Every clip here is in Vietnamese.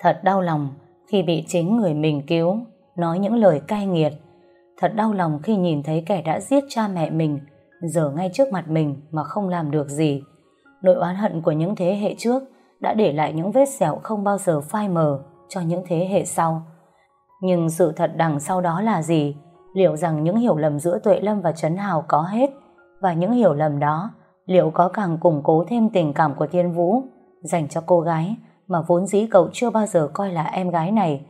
Thật đau lòng khi bị chính người mình cứu, nói những lời cay nghiệt. Thật đau lòng khi nhìn thấy kẻ đã giết cha mẹ mình, giờ ngay trước mặt mình mà không làm được gì. Nỗi oán hận của những thế hệ trước đã để lại những vết sẹo không bao giờ phai mờ cho những thế hệ sau. Nhưng sự thật đằng sau đó là gì? Liệu rằng những hiểu lầm giữa Tuệ Lâm và Trấn Hào có hết? Và những hiểu lầm đó liệu có càng củng cố thêm tình cảm của Thiên Vũ dành cho cô gái mà vốn dĩ cậu chưa bao giờ coi là em gái này.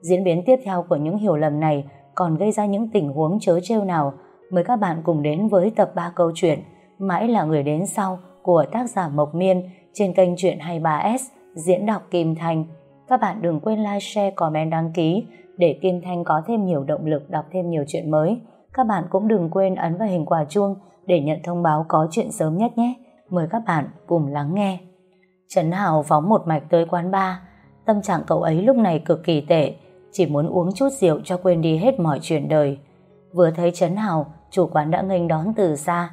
Diễn biến tiếp theo của những hiểu lầm này còn gây ra những tình huống chớ trêu nào mời các bạn cùng đến với tập 3 câu chuyện Mãi là người đến sau của tác giả Mộc Miên trên kênh Chuyện 23S diễn đọc Kim Thanh. Các bạn đừng quên like, share, comment, đăng ký để Kim Thanh có thêm nhiều động lực đọc thêm nhiều chuyện mới. Các bạn cũng đừng quên ấn vào hình quả chuông để nhận thông báo có chuyện sớm nhất nhé. Mời các bạn cùng lắng nghe. Trấn Hào phóng một mạch tới quán bar. Tâm trạng cậu ấy lúc này cực kỳ tệ, chỉ muốn uống chút rượu cho quên đi hết mọi chuyện đời. Vừa thấy Trấn Hào, chủ quán đã nghênh đón từ xa.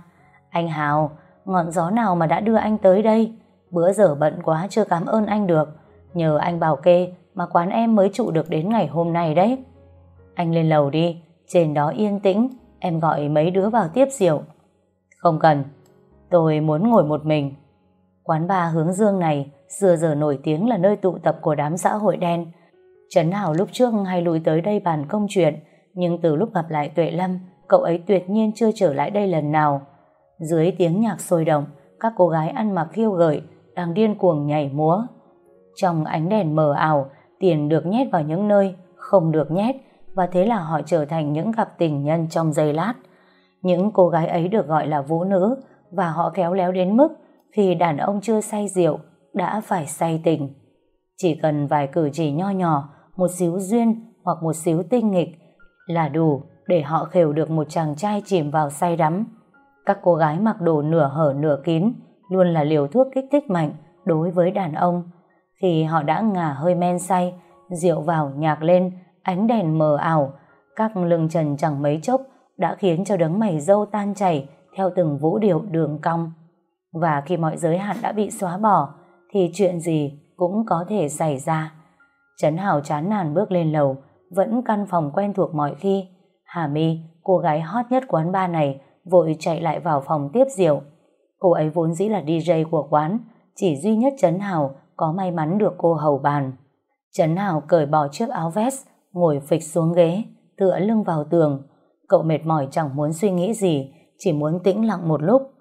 Anh Hào, ngọn gió nào mà đã đưa anh tới đây? Bữa giờ bận quá chưa cảm ơn anh được. Nhờ anh bảo kê mà quán em mới trụ được đến ngày hôm nay đấy. Anh lên lầu đi, trên đó yên tĩnh, em gọi mấy đứa vào tiếp rượu. Không cần, tôi muốn ngồi một mình. Quán bar hướng dương này xưa giờ nổi tiếng là nơi tụ tập của đám xã hội đen. Trấn Hảo lúc trước hay lùi tới đây bàn công chuyện, nhưng từ lúc gặp lại Tuệ Lâm, cậu ấy tuyệt nhiên chưa trở lại đây lần nào. Dưới tiếng nhạc sôi động, các cô gái ăn mặc khiêu gợi, đang điên cuồng nhảy múa. Trong ánh đèn mờ ảo, tiền được nhét vào những nơi không được nhét và thế là họ trở thành những cặp tình nhân trong giây lát. Những cô gái ấy được gọi là vũ nữ và họ khéo léo đến mức thì đàn ông chưa say rượu đã phải say tình. Chỉ cần vài cử chỉ nho nhỏ, một xíu duyên hoặc một xíu tinh nghịch là đủ để họ khều được một chàng trai chìm vào say đắm. Các cô gái mặc đồ nửa hở nửa kín luôn là liều thuốc kích thích mạnh đối với đàn ông. Khi họ đã ngả hơi men say, rượu vào nhạc lên, ánh đèn mờ ảo, các lưng trần chẳng mấy chốc đã khiến cho đấng mày dâu tan chảy theo từng vũ điệu đường cong. Và khi mọi giới hạn đã bị xóa bỏ, thì chuyện gì cũng có thể xảy ra. Trấn Hào chán nản bước lên lầu, vẫn căn phòng quen thuộc mọi khi. Hà My, cô gái hot nhất quán bar này, vội chạy lại vào phòng tiếp rượu. Cô ấy vốn dĩ là DJ của quán, chỉ duy nhất Trấn Hào có may mắn được cô hầu bàn. Trấn Hào cởi bỏ chiếc áo vest, ngồi phịch xuống ghế, tựa lưng vào tường. Cậu mệt mỏi chẳng muốn suy nghĩ gì, chỉ muốn tĩnh lặng một lúc.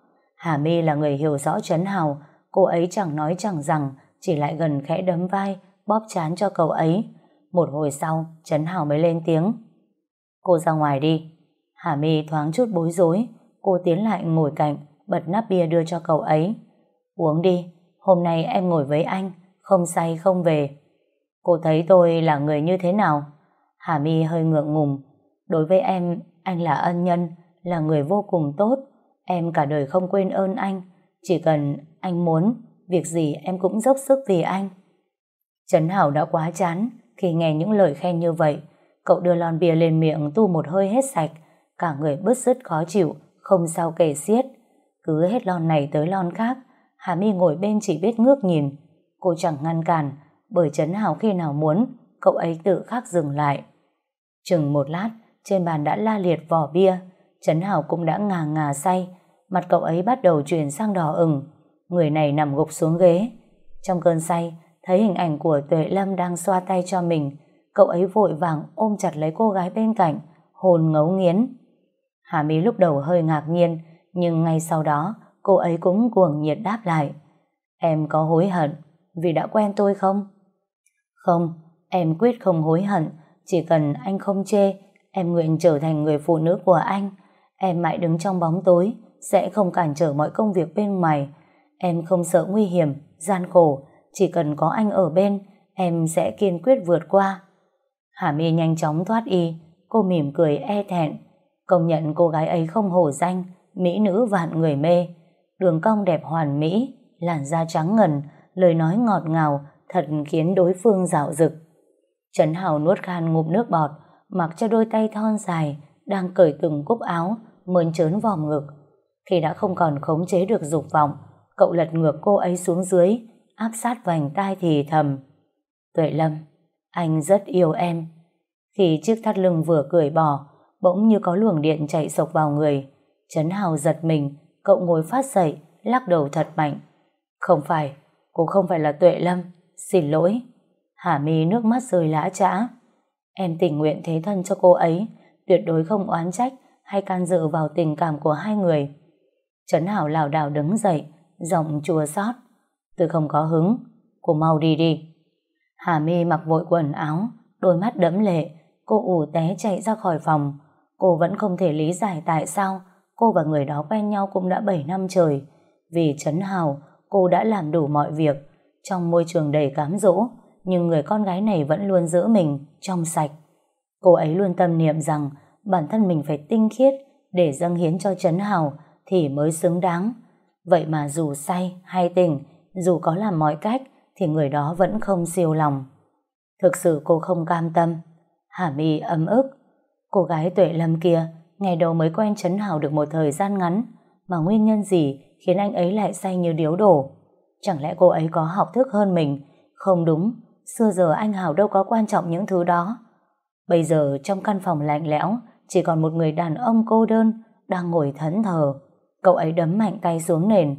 Hà My là người hiểu rõ Trấn Hào, cô ấy chẳng nói chẳng rằng, chỉ lại gần khẽ đấm vai, bóp chán cho cậu ấy. Một hồi sau, Trấn Hào mới lên tiếng. Cô ra ngoài đi. Hà My thoáng chút bối rối, cô tiến lại ngồi cạnh, bật nắp bia đưa cho cậu ấy. Uống đi, hôm nay em ngồi với anh, không say không về. Cô thấy tôi là người như thế nào? Hà My hơi ngượng ngùng. Đối với em, anh là ân nhân, là người vô cùng tốt. Em cả đời không quên ơn anh. Chỉ cần anh muốn, việc gì em cũng dốc sức vì anh. Trấn Hảo đã quá chán khi nghe những lời khen như vậy. Cậu đưa lon bia lên miệng tu một hơi hết sạch. Cả người bứt rứt khó chịu, không sao kể xiết. Cứ hết lon này tới lon khác, Hà My ngồi bên chỉ biết ngước nhìn. Cô chẳng ngăn cản, bởi Trấn Hảo khi nào muốn, cậu ấy tự khắc dừng lại. Chừng một lát, trên bàn đã la liệt vỏ bia, Trấn Hảo cũng đã ngà ngà say, mặt cậu ấy bắt đầu chuyển sang đỏ ửng, người này nằm gục xuống ghế. Trong cơn say, thấy hình ảnh của Tuệ Lâm đang xoa tay cho mình, cậu ấy vội vàng ôm chặt lấy cô gái bên cạnh, hồn ngấu nghiến. Hà Mỹ lúc đầu hơi ngạc nhiên, nhưng ngay sau đó, cô ấy cũng cuồng nhiệt đáp lại. Em có hối hận vì đã quen tôi không? Không, em quyết không hối hận, chỉ cần anh không chê, em nguyện trở thành người phụ nữ của anh. Em mãi đứng trong bóng tối, sẽ không cản trở mọi công việc bên ngoài. Em không sợ nguy hiểm, gian khổ, chỉ cần có anh ở bên, em sẽ kiên quyết vượt qua. Hà My nhanh chóng thoát y, cô mỉm cười e thẹn. Công nhận cô gái ấy không hổ danh, mỹ nữ vạn người mê. Đường cong đẹp hoàn mỹ, làn da trắng ngần, lời nói ngọt ngào, thật khiến đối phương dạo dực. Trấn Hào nuốt khan ngụm nước bọt, mặc cho đôi tay thon dài, đang cởi từng cúc áo, mơn trớn vòm ngực. Khi đã không còn khống chế được dục vọng, cậu lật ngược cô ấy xuống dưới, áp sát vành tai thì thầm. Tuệ Lâm, anh rất yêu em. Khi chiếc thắt lưng vừa cười bỏ, bỗng như có luồng điện chạy sộc vào người. Trấn Hào giật mình, cậu ngồi phát dậy, lắc đầu thật mạnh. Không phải, cô không phải là Tuệ Lâm, xin lỗi. Hà mi nước mắt rơi lã trã. Em tình nguyện thế thân cho cô ấy, tuyệt đối không oán trách hay can dự vào tình cảm của hai người. Trấn Hảo lảo đảo đứng dậy, giọng chua xót. Tôi không có hứng, cô mau đi đi. Hà mi mặc vội quần áo, đôi mắt đẫm lệ, cô ủ té chạy ra khỏi phòng. Cô vẫn không thể lý giải tại sao cô và người đó quen nhau cũng đã 7 năm trời. Vì Trấn Hào, cô đã làm đủ mọi việc. Trong môi trường đầy cám dỗ, nhưng người con gái này vẫn luôn giữ mình trong sạch. Cô ấy luôn tâm niệm rằng bản thân mình phải tinh khiết để dâng hiến cho Trấn Hào thì mới xứng đáng. Vậy mà dù say hay tỉnh, dù có làm mọi cách thì người đó vẫn không siêu lòng. Thực sự cô không cam tâm. Hà mi ấm ức. Cô gái tuệ lâm kia ngày đầu mới quen Trấn Hào được một thời gian ngắn mà nguyên nhân gì khiến anh ấy lại say như điếu đổ. Chẳng lẽ cô ấy có học thức hơn mình? Không đúng, xưa giờ anh Hào đâu có quan trọng những thứ đó. Bây giờ trong căn phòng lạnh lẽo chỉ còn một người đàn ông cô đơn đang ngồi thẫn thờ. Cậu ấy đấm mạnh tay xuống nền.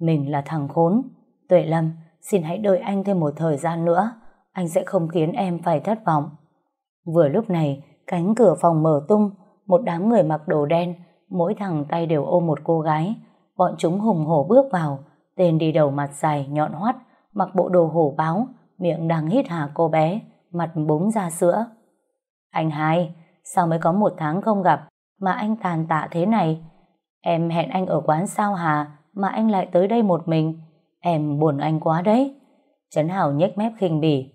Mình là thằng khốn. Tuệ Lâm, xin hãy đợi anh thêm một thời gian nữa. Anh sẽ không khiến em phải thất vọng. Vừa lúc này, cánh cửa phòng mở tung, một đám người mặc đồ đen, mỗi thằng tay đều ôm một cô gái. Bọn chúng hùng hổ bước vào, tên đi đầu mặt dài, nhọn hoắt, mặc bộ đồ hổ báo, miệng đang hít hà cô bé, mặt búng ra sữa. Anh hai, sao mới có một tháng không gặp mà anh tàn tạ thế này? Em hẹn anh ở quán sao hà mà anh lại tới đây một mình. Em buồn anh quá đấy. Trấn Hảo nhếch mép khinh bỉ.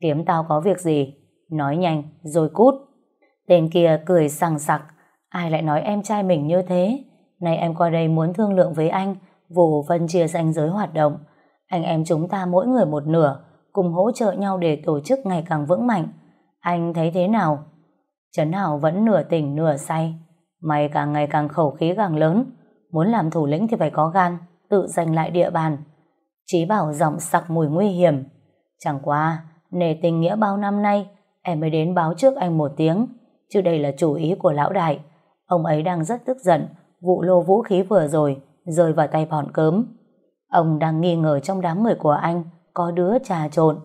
Kiếm tao có việc gì? Nói nhanh, rồi cút. Tên kia cười sằng sặc. Ai lại nói em trai mình như thế? Nay em qua đây muốn thương lượng với anh, vụ phân chia ranh giới hoạt động. Anh em chúng ta mỗi người một nửa, cùng hỗ trợ nhau để tổ chức ngày càng vững mạnh. Anh thấy thế nào? Trấn Hảo vẫn nửa tỉnh nửa say. Mày càng ngày càng khẩu khí càng lớn. Muốn làm thủ lĩnh thì phải có gan, tự giành lại địa bàn. Chí bảo giọng sặc mùi nguy hiểm. Chẳng qua, nề tình nghĩa bao năm nay, em mới đến báo trước anh một tiếng. Chứ đây là chủ ý của lão đại. Ông ấy đang rất tức giận, vụ lô vũ khí vừa rồi, rơi vào tay bọn cớm. Ông đang nghi ngờ trong đám người của anh có đứa trà trộn.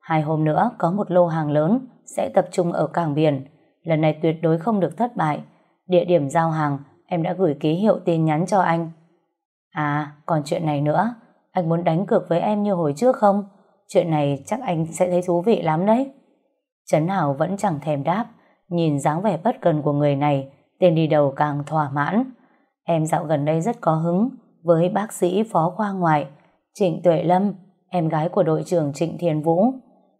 Hai hôm nữa có một lô hàng lớn sẽ tập trung ở cảng biển. Lần này tuyệt đối không được thất bại. Địa điểm giao hàng em đã gửi ký hiệu tin nhắn cho anh. À, còn chuyện này nữa. Anh muốn đánh cược với em như hồi trước không? Chuyện này chắc anh sẽ thấy thú vị lắm đấy. Trấn Hảo vẫn chẳng thèm đáp. Nhìn dáng vẻ bất cần của người này, tên đi đầu càng thỏa mãn. Em dạo gần đây rất có hứng với bác sĩ phó khoa ngoại Trịnh Tuệ Lâm, em gái của đội trưởng Trịnh Thiền Vũ.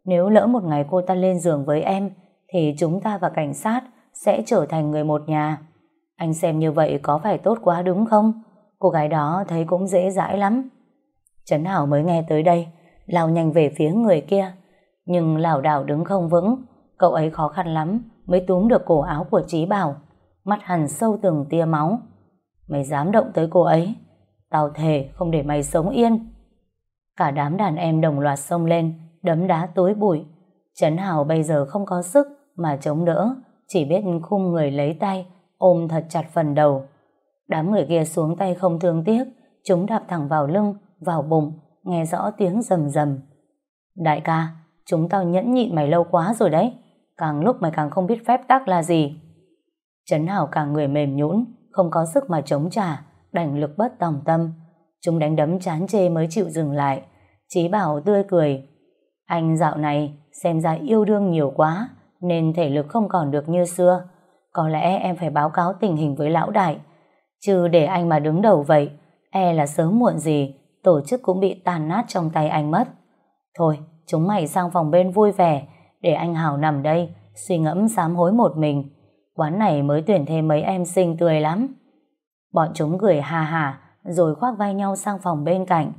Nếu lỡ một ngày cô ta lên giường với em, thì chúng ta và cảnh sát sẽ trở thành người một nhà. Anh xem như vậy có phải tốt quá đúng không? Cô gái đó thấy cũng dễ dãi lắm. Trấn Hảo mới nghe tới đây, lao nhanh về phía người kia. Nhưng lảo đảo đứng không vững, cậu ấy khó khăn lắm mới túm được cổ áo của Trí Bảo. Mắt hằn sâu từng tia máu. Mày dám động tới cô ấy, tao thề không để mày sống yên. Cả đám đàn em đồng loạt xông lên, đấm đá tối bụi. Trấn Hảo bây giờ không có sức mà chống đỡ, chỉ biết khung người lấy tay, ôm thật chặt phần đầu. Đám người kia xuống tay không thương tiếc, chúng đạp thẳng vào lưng, vào bụng, nghe rõ tiếng rầm rầm. Đại ca, chúng tao nhẫn nhịn mày lâu quá rồi đấy, càng lúc mày càng không biết phép tắc là gì. Trấn Hảo cả người mềm nhũn, không có sức mà chống trả, đành lực bất tòng tâm. Chúng đánh đấm chán chê mới chịu dừng lại. Chí bảo tươi cười. Anh dạo này xem ra yêu đương nhiều quá, nên thể lực không còn được như xưa. Có lẽ em phải báo cáo tình hình với lão đại. Chứ để anh mà đứng đầu vậy, e là sớm muộn gì, tổ chức cũng bị tàn nát trong tay anh mất. Thôi, chúng mày sang phòng bên vui vẻ, để anh Hảo nằm đây, suy ngẫm sám hối một mình. Quán này mới tuyển thêm mấy em xinh tươi lắm. Bọn chúng cười hà hà, rồi khoác vai nhau sang phòng bên cạnh.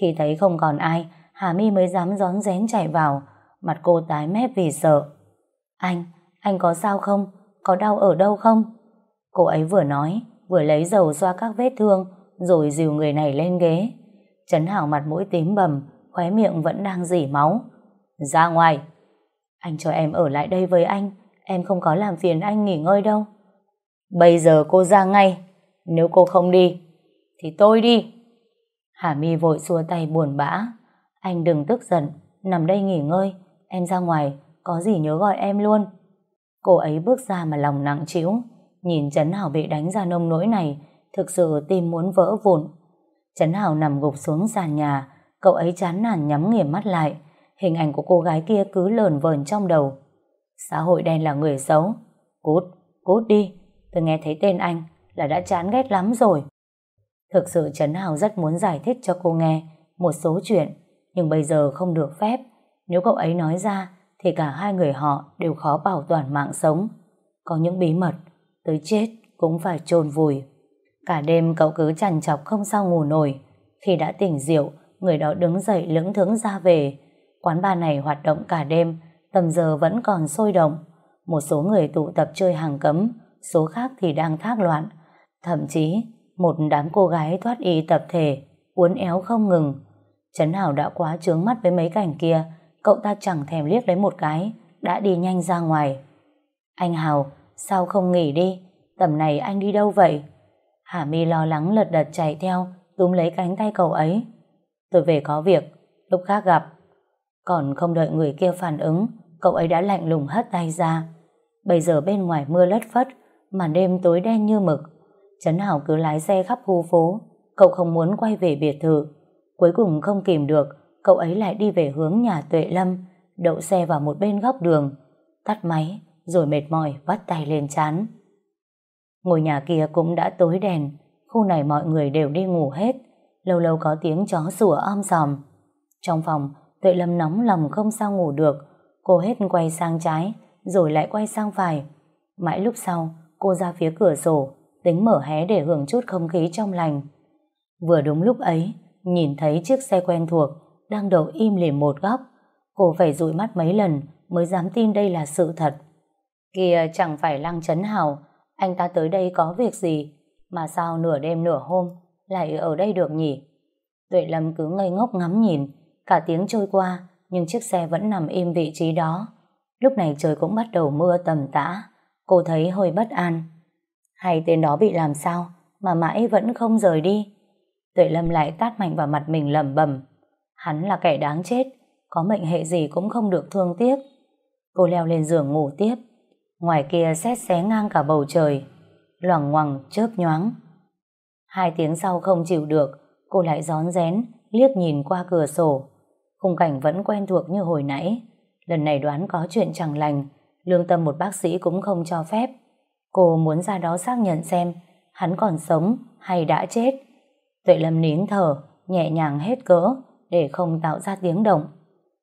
Khi thấy không còn ai, Hà My mới dám gión rén chạy vào, mặt cô tái mép vì sợ. Anh, anh có sao không? Có đau ở đâu không? Cô ấy vừa nói, vừa lấy dầu xoa các vết thương, rồi dìu người này lên ghế. Trấn Hảo mặt mũi tím bầm, khóe miệng vẫn đang dỉ máu. Ra ngoài. Anh cho em ở lại đây với anh. Em không có làm phiền anh nghỉ ngơi đâu. Bây giờ cô ra ngay. Nếu cô không đi, thì tôi đi. Hà My vội xua tay buồn bã. Anh đừng tức giận, nằm đây nghỉ ngơi. Em ra ngoài, có gì nhớ gọi em luôn. Cô ấy bước ra mà lòng nặng trĩu. Nhìn Trấn Hảo bị đánh ra nông nỗi này, thực sự tim muốn vỡ vụn. Trấn Hảo nằm gục xuống sàn nhà, cậu ấy chán nản nhắm nghiền mắt lại. Hình ảnh của cô gái kia cứ lờn vờn trong đầu. Xã hội đen là người xấu. Cút, cút đi. Tôi nghe thấy tên anh là đã chán ghét lắm rồi. Thực sự Trấn Hào rất muốn giải thích cho cô nghe một số chuyện, nhưng bây giờ không được phép. Nếu cậu ấy nói ra, thì cả hai người họ đều khó bảo toàn mạng sống. Có những bí mật, tới chết cũng phải chôn vùi. Cả đêm cậu cứ chằn chọc không sao ngủ nổi. Khi đã tỉnh rượu, người đó đứng dậy lững thững ra về. Quán bar này hoạt động cả đêm, tầm giờ vẫn còn sôi động. Một số người tụ tập chơi hàng cấm, số khác thì đang thác loạn. Thậm chí, một đám cô gái thoát y tập thể, uốn éo không ngừng. Trấn Hảo đã quá trướng mắt với mấy cảnh kia, cậu ta chẳng thèm liếc lấy một cái, đã đi nhanh ra ngoài. Anh Hào, sao không nghỉ đi? Tầm này anh đi đâu vậy? Hà My lo lắng lật đật chạy theo, túm lấy cánh tay cậu ấy. Tôi về có việc, lúc khác gặp. Còn không đợi người kia phản ứng, cậu ấy đã lạnh lùng hất tay ra. Bây giờ bên ngoài mưa lất phất, màn đêm tối đen như mực. Trấn Hảo cứ lái xe khắp khu phố, cậu không muốn quay về biệt thự. Cuối cùng không kìm được, cậu ấy lại đi về hướng nhà Tuệ Lâm, đậu xe vào một bên góc đường, tắt máy, rồi mệt mỏi vắt tay lên chán. Ngôi nhà kia cũng đã tối đèn, khu này mọi người đều đi ngủ hết, lâu lâu có tiếng chó sủa om sòm. Trong phòng, Tuệ Lâm nóng lòng không sao ngủ được, cô hết quay sang trái, rồi lại quay sang phải. Mãi lúc sau, cô ra phía cửa sổ, tính mở hé để hưởng chút không khí trong lành. Vừa đúng lúc ấy, nhìn thấy chiếc xe quen thuộc đang đậu im lìm một góc. Cô phải dụi mắt mấy lần mới dám tin đây là sự thật. Kìa chẳng phải Lăng Trấn Hào, anh ta tới đây có việc gì, mà sao nửa đêm nửa hôm lại ở đây được nhỉ? Tuệ Lâm cứ ngây ngốc ngắm nhìn, cả tiếng trôi qua, nhưng chiếc xe vẫn nằm im vị trí đó. Lúc này trời cũng bắt đầu mưa tầm tã, cô thấy hơi bất an. Hay tên đó bị làm sao mà mãi vẫn không rời đi? Tuệ Lâm lại tát mạnh vào mặt mình lẩm bẩm. Hắn là kẻ đáng chết, có mệnh hệ gì cũng không được thương tiếc. Cô leo lên giường ngủ tiếp. Ngoài kia xét xé ngang cả bầu trời, loằng ngoằng chớp nhoáng. Hai tiếng sau không chịu được, cô lại gión rén, liếc nhìn qua cửa sổ. Khung cảnh vẫn quen thuộc như hồi nãy. Lần này đoán có chuyện chẳng lành, lương tâm một bác sĩ cũng không cho phép. Cô muốn ra đó xác nhận xem hắn còn sống hay đã chết. Tuệ Lâm nín thở, nhẹ nhàng hết cỡ để không tạo ra tiếng động.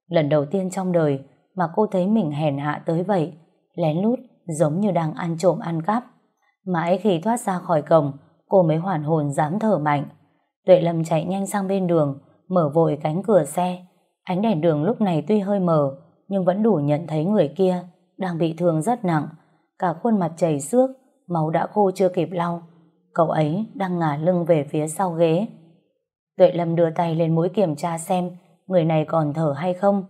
Lần đầu tiên trong đời mà cô thấy mình hèn hạ tới vậy, lén lút giống như đang ăn trộm ăn cắp. Mãi khi thoát ra khỏi cổng, cô mới hoàn hồn dám thở mạnh. Tuệ Lâm chạy nhanh sang bên đường, mở vội cánh cửa xe. Ánh đèn đường lúc này tuy hơi mờ, nhưng vẫn đủ nhận thấy người kia đang bị thương rất nặng. Cả khuôn mặt chảy xước, máu đã khô chưa kịp lau. Cậu ấy đang ngả lưng về phía sau ghế. Tuệ Lâm đưa tay lên mũi kiểm tra xem người này còn thở hay không.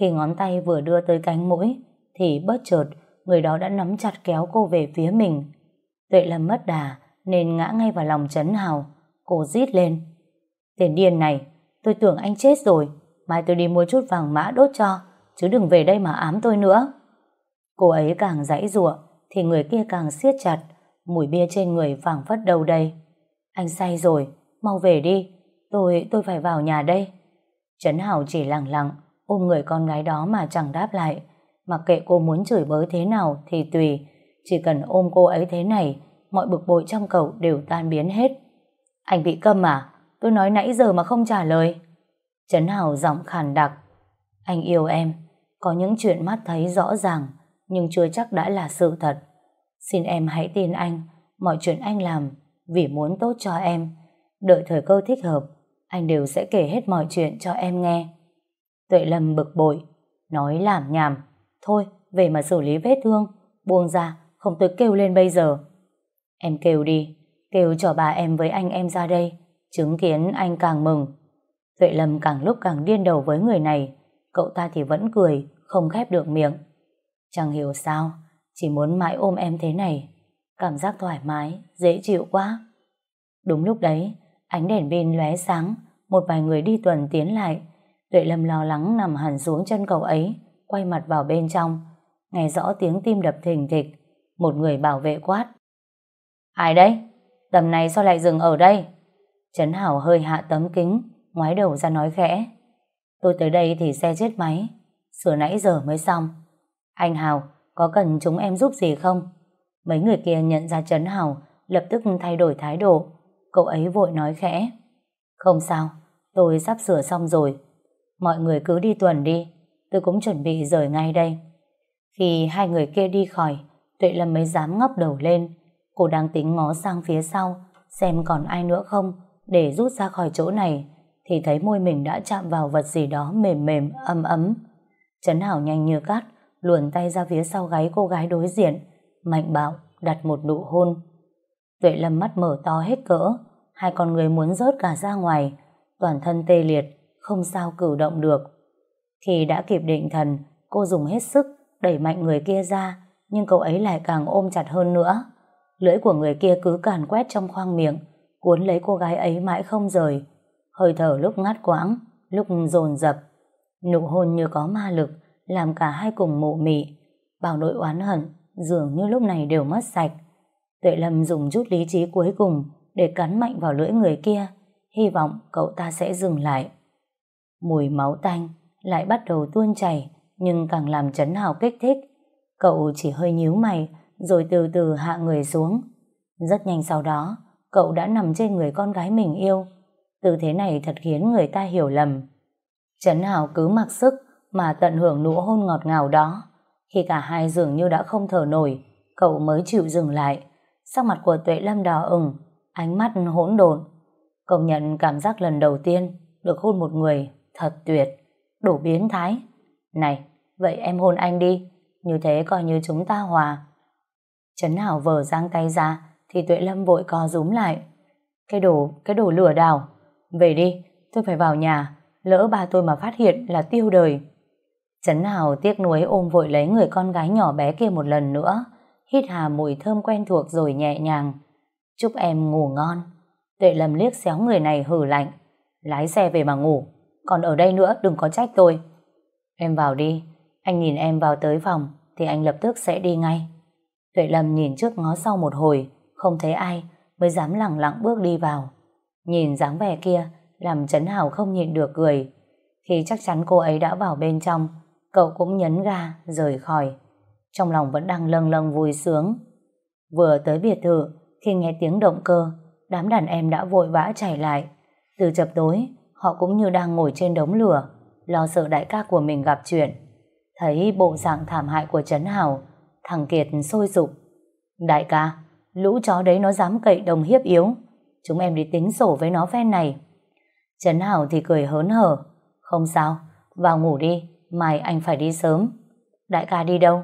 Khi ngón tay vừa đưa tới cánh mũi, thì bất chợt người đó đã nắm chặt kéo cô về phía mình. Tuệ Lâm mất đà, nên ngã ngay vào lòng Trấn Hào. Cô rít lên. Tiền điên này, tôi tưởng anh chết rồi. Mai tôi đi mua chút vàng mã đốt cho, chứ đừng về đây mà ám tôi nữa. Cô ấy càng dãy giụa, thì người kia càng siết chặt, mùi bia trên người phảng phất đầu đây. Anh say rồi, mau về đi, tôi, tôi phải vào nhà đây. Trấn Hảo chỉ lặng lặng, ôm người con gái đó mà chẳng đáp lại. Mặc kệ cô muốn chửi bới thế nào thì tùy, chỉ cần ôm cô ấy thế này, mọi bực bội trong cậu đều tan biến hết. Anh bị câm à? Tôi nói nãy giờ mà không trả lời. Trấn Hảo giọng khàn đặc. Anh yêu em, có những chuyện mắt thấy rõ ràng, nhưng chưa chắc đã là sự thật. Xin em hãy tin anh, mọi chuyện anh làm vì muốn tốt cho em. Đợi thời cơ thích hợp, anh đều sẽ kể hết mọi chuyện cho em nghe. Tuệ Lâm bực bội, nói làm nhảm. Thôi, về mà xử lý vết thương, buông ra, không tôi kêu lên bây giờ. Em kêu đi, kêu cho bà em với anh em ra đây, chứng kiến anh càng mừng. Tuệ Lâm càng lúc càng điên đầu với người này, cậu ta thì vẫn cười, không khép được miệng. Chẳng hiểu sao, chỉ muốn mãi ôm em thế này. Cảm giác thoải mái, dễ chịu quá. Đúng lúc đấy, ánh đèn pin lóe sáng, một vài người đi tuần tiến lại. Tuệ Lâm lo lắng nằm hẳn xuống chân cậu ấy, quay mặt vào bên trong, nghe rõ tiếng tim đập thình thịch. Một người bảo vệ quát. Ai đấy? Tầm này sao lại dừng ở đây? Trấn Hảo hơi hạ tấm kính, ngoái đầu ra nói khẽ. Tôi tới đây thì xe chết máy, sửa nãy giờ mới xong. Anh Hào, có cần chúng em giúp gì không? Mấy người kia nhận ra Trấn Hảo, lập tức thay đổi thái độ. Cậu ấy vội nói khẽ. Không sao, tôi sắp sửa xong rồi. Mọi người cứ đi tuần đi, tôi cũng chuẩn bị rời ngay đây. Khi hai người kia đi khỏi, Tuệ Lâm mới dám ngóc đầu lên. Cô đang tính ngó sang phía sau, xem còn ai nữa không, để rút ra khỏi chỗ này, thì thấy môi mình đã chạm vào vật gì đó mềm mềm, ấm ấm. Trấn Hảo nhanh như cát, luồn tay ra phía sau gáy cô gái đối diện, mạnh bạo đặt một nụ hôn. Tuệ Lâm mắt mở to hết cỡ, hai con người muốn rớt cả ra ngoài, toàn thân tê liệt, không sao cử động được. Khi đã kịp định thần, cô dùng hết sức đẩy mạnh người kia ra, nhưng cậu ấy lại càng ôm chặt hơn nữa. Lưỡi của người kia cứ càn quét trong khoang miệng, cuốn lấy cô gái ấy mãi không rời. Hơi thở lúc ngắt quãng, lúc dồn dập. Nụ hôn như có ma lực, làm cả hai cùng mụ mị. Bảo nỗi oán hận, dường như lúc này đều mất sạch. Tuệ Lâm dùng chút lý trí cuối cùng để cắn mạnh vào lưỡi người kia, hy vọng cậu ta sẽ dừng lại. Mùi máu tanh lại bắt đầu tuôn chảy, nhưng càng làm chấn hào kích thích. Cậu chỉ hơi nhíu mày, rồi từ từ hạ người xuống. Rất nhanh sau đó, cậu đã nằm trên người con gái mình yêu. Tư thế này thật khiến người ta hiểu lầm. Trấn Hào cứ mặc sức mà tận hưởng nụ hôn ngọt ngào đó. Khi cả hai dường như đã không thở nổi, cậu mới chịu dừng lại. Sắc mặt của Tuệ Lâm đỏ ửng, ánh mắt hỗn độn. Công nhận cảm giác lần đầu tiên được hôn một người thật tuyệt, đủ biến thái. Này, vậy em hôn anh đi, như thế coi như chúng ta hòa. Trấn Hảo vờ giang tay ra, thì Tuệ Lâm vội co rúm lại. Cái đồ, cái đồ lừa đảo. Về đi, tôi phải vào nhà, lỡ ba tôi mà phát hiện là tiêu đời. Trấn Hảo tiếc nuối ôm vội lấy người con gái nhỏ bé kia một lần nữa, hít hà mùi thơm quen thuộc rồi nhẹ nhàng. Chúc em ngủ ngon. Tuệ Lâm liếc xéo người này hử lạnh. Lái xe về mà ngủ, còn ở đây nữa đừng có trách tôi. Em vào đi, anh nhìn em vào tới phòng thì anh lập tức sẽ đi ngay. Tuệ Lâm nhìn trước ngó sau một hồi, không thấy ai, mới dám lặng lặng bước đi vào. Nhìn dáng vẻ kia, làm Trấn Hảo không nhịn được cười. Khi chắc chắn cô ấy đã vào bên trong, cậu cũng nhấn ga, rời khỏi. Trong lòng vẫn đang lâng lâng vui sướng. Vừa tới biệt thự, khi nghe tiếng động cơ, đám đàn em đã vội vã chạy lại. Từ chập tối, họ cũng như đang ngồi trên đống lửa, lo sợ đại ca của mình gặp chuyện. Thấy bộ dạng thảm hại của Trấn hào thằng Kiệt sôi sục. Đại ca, lũ chó đấy nó dám cậy đồng hiếp yếu. Chúng em đi tính sổ với nó phen này. Trấn hào thì cười hớn hở. Không sao, vào ngủ đi, mai anh phải đi sớm. Đại ca đi đâu?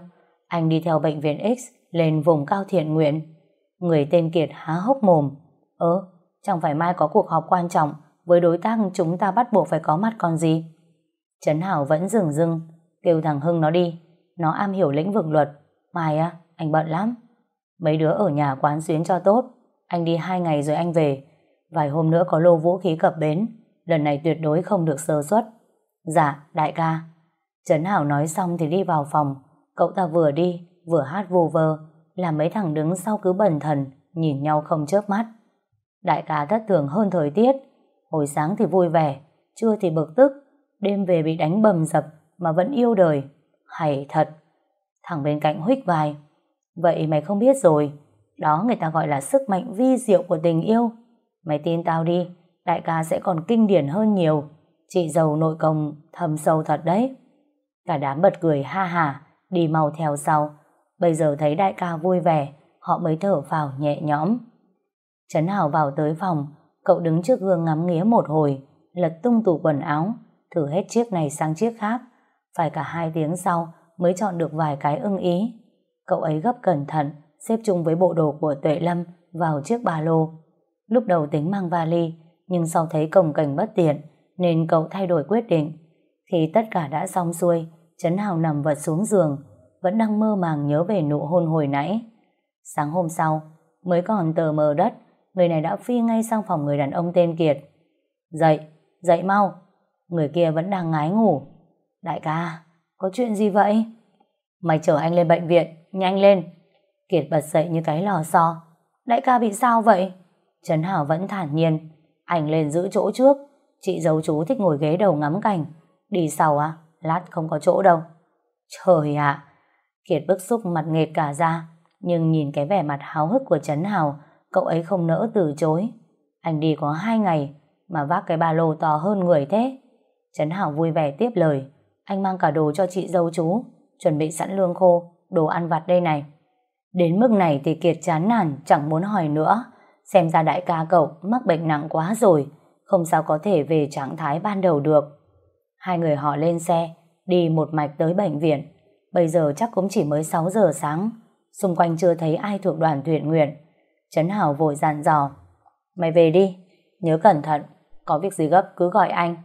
Anh đi theo bệnh viện X lên vùng cao thiện nguyện. Người tên Kiệt há hốc mồm. Ơ, chẳng phải mai có cuộc họp quan trọng với đối tác chúng ta bắt buộc phải có mặt còn gì. Trấn Hảo vẫn dừng dưng, kêu thằng Hưng nó đi. Nó am hiểu lĩnh vực luật. Mai á, anh bận lắm. Mấy đứa ở nhà quán xuyến cho tốt. Anh đi hai ngày rồi anh về. Vài hôm nữa có lô vũ khí cập bến. Lần này tuyệt đối không được sơ suất. Dạ, đại ca. Trấn Hảo nói xong thì đi vào phòng. Cậu ta vừa đi, vừa hát vô vơ. Làm mấy thằng đứng sau cứ bần thần, nhìn nhau không chớp mắt. Đại ca thất thường hơn thời tiết. Hồi sáng thì vui vẻ, trưa thì bực tức, đêm về bị đánh bầm dập mà vẫn yêu đời. Hay thật. Thằng bên cạnh huých vai. Vậy mày không biết rồi. Đó người ta gọi là sức mạnh vi diệu của tình yêu. Mày tin tao đi, đại ca sẽ còn kinh điển hơn nhiều. Chị giàu nội công thầm sâu thật đấy. Cả đám bật cười ha hà, đi mau theo sau. Bây giờ thấy đại ca vui vẻ, họ mới thở phào nhẹ nhõm. Trấn Hào vào tới phòng, cậu đứng trước gương ngắm nghía một hồi, lật tung tủ quần áo, thử hết chiếc này sang chiếc khác. Phải cả hai tiếng sau mới chọn được vài cái ưng ý. Cậu ấy gấp cẩn thận, xếp chung với bộ đồ của Tuệ Lâm vào chiếc ba lô. Lúc đầu tính mang vali, nhưng sau thấy cổng cảnh bất tiện, nên cậu thay đổi quyết định. Khi tất cả đã xong xuôi, Trấn Hào nằm vật xuống giường, vẫn đang mơ màng nhớ về nụ hôn hồi nãy. Sáng hôm sau, mới còn tờ mờ đất, người này đã phi ngay sang phòng người đàn ông tên Kiệt. Dậy, dậy mau. Người kia vẫn đang ngái ngủ. Đại ca, có chuyện gì vậy? Mày chở anh lên bệnh viện, nhanh lên. Kiệt bật dậy như cái lò xo. Đại ca bị sao vậy? Trấn Hảo vẫn thản nhiên. Anh lên giữ chỗ trước. Chị dâu chú thích ngồi ghế đầu ngắm cảnh. Đi sau à? Lát không có chỗ đâu. Trời ạ! Kiệt bức xúc mặt nghệt cả ra. Nhưng nhìn cái vẻ mặt háo hức của Trấn Hào, cậu ấy không nỡ từ chối. Anh đi có hai ngày, mà vác cái ba lô to hơn người thế. Trấn Hảo vui vẻ tiếp lời. Anh mang cả đồ cho chị dâu chú, chuẩn bị sẵn lương khô, đồ ăn vặt đây này. Đến mức này thì Kiệt chán nản, chẳng muốn hỏi nữa. Xem ra đại ca cậu mắc bệnh nặng quá rồi, không sao có thể về trạng thái ban đầu được. Hai người họ lên xe, đi một mạch tới bệnh viện. Bây giờ chắc cũng chỉ mới 6 giờ sáng, xung quanh chưa thấy ai thuộc đoàn tuyển nguyện. Trấn Hảo vội dặn dò. Mày về đi, nhớ cẩn thận, có việc gì gấp cứ gọi anh.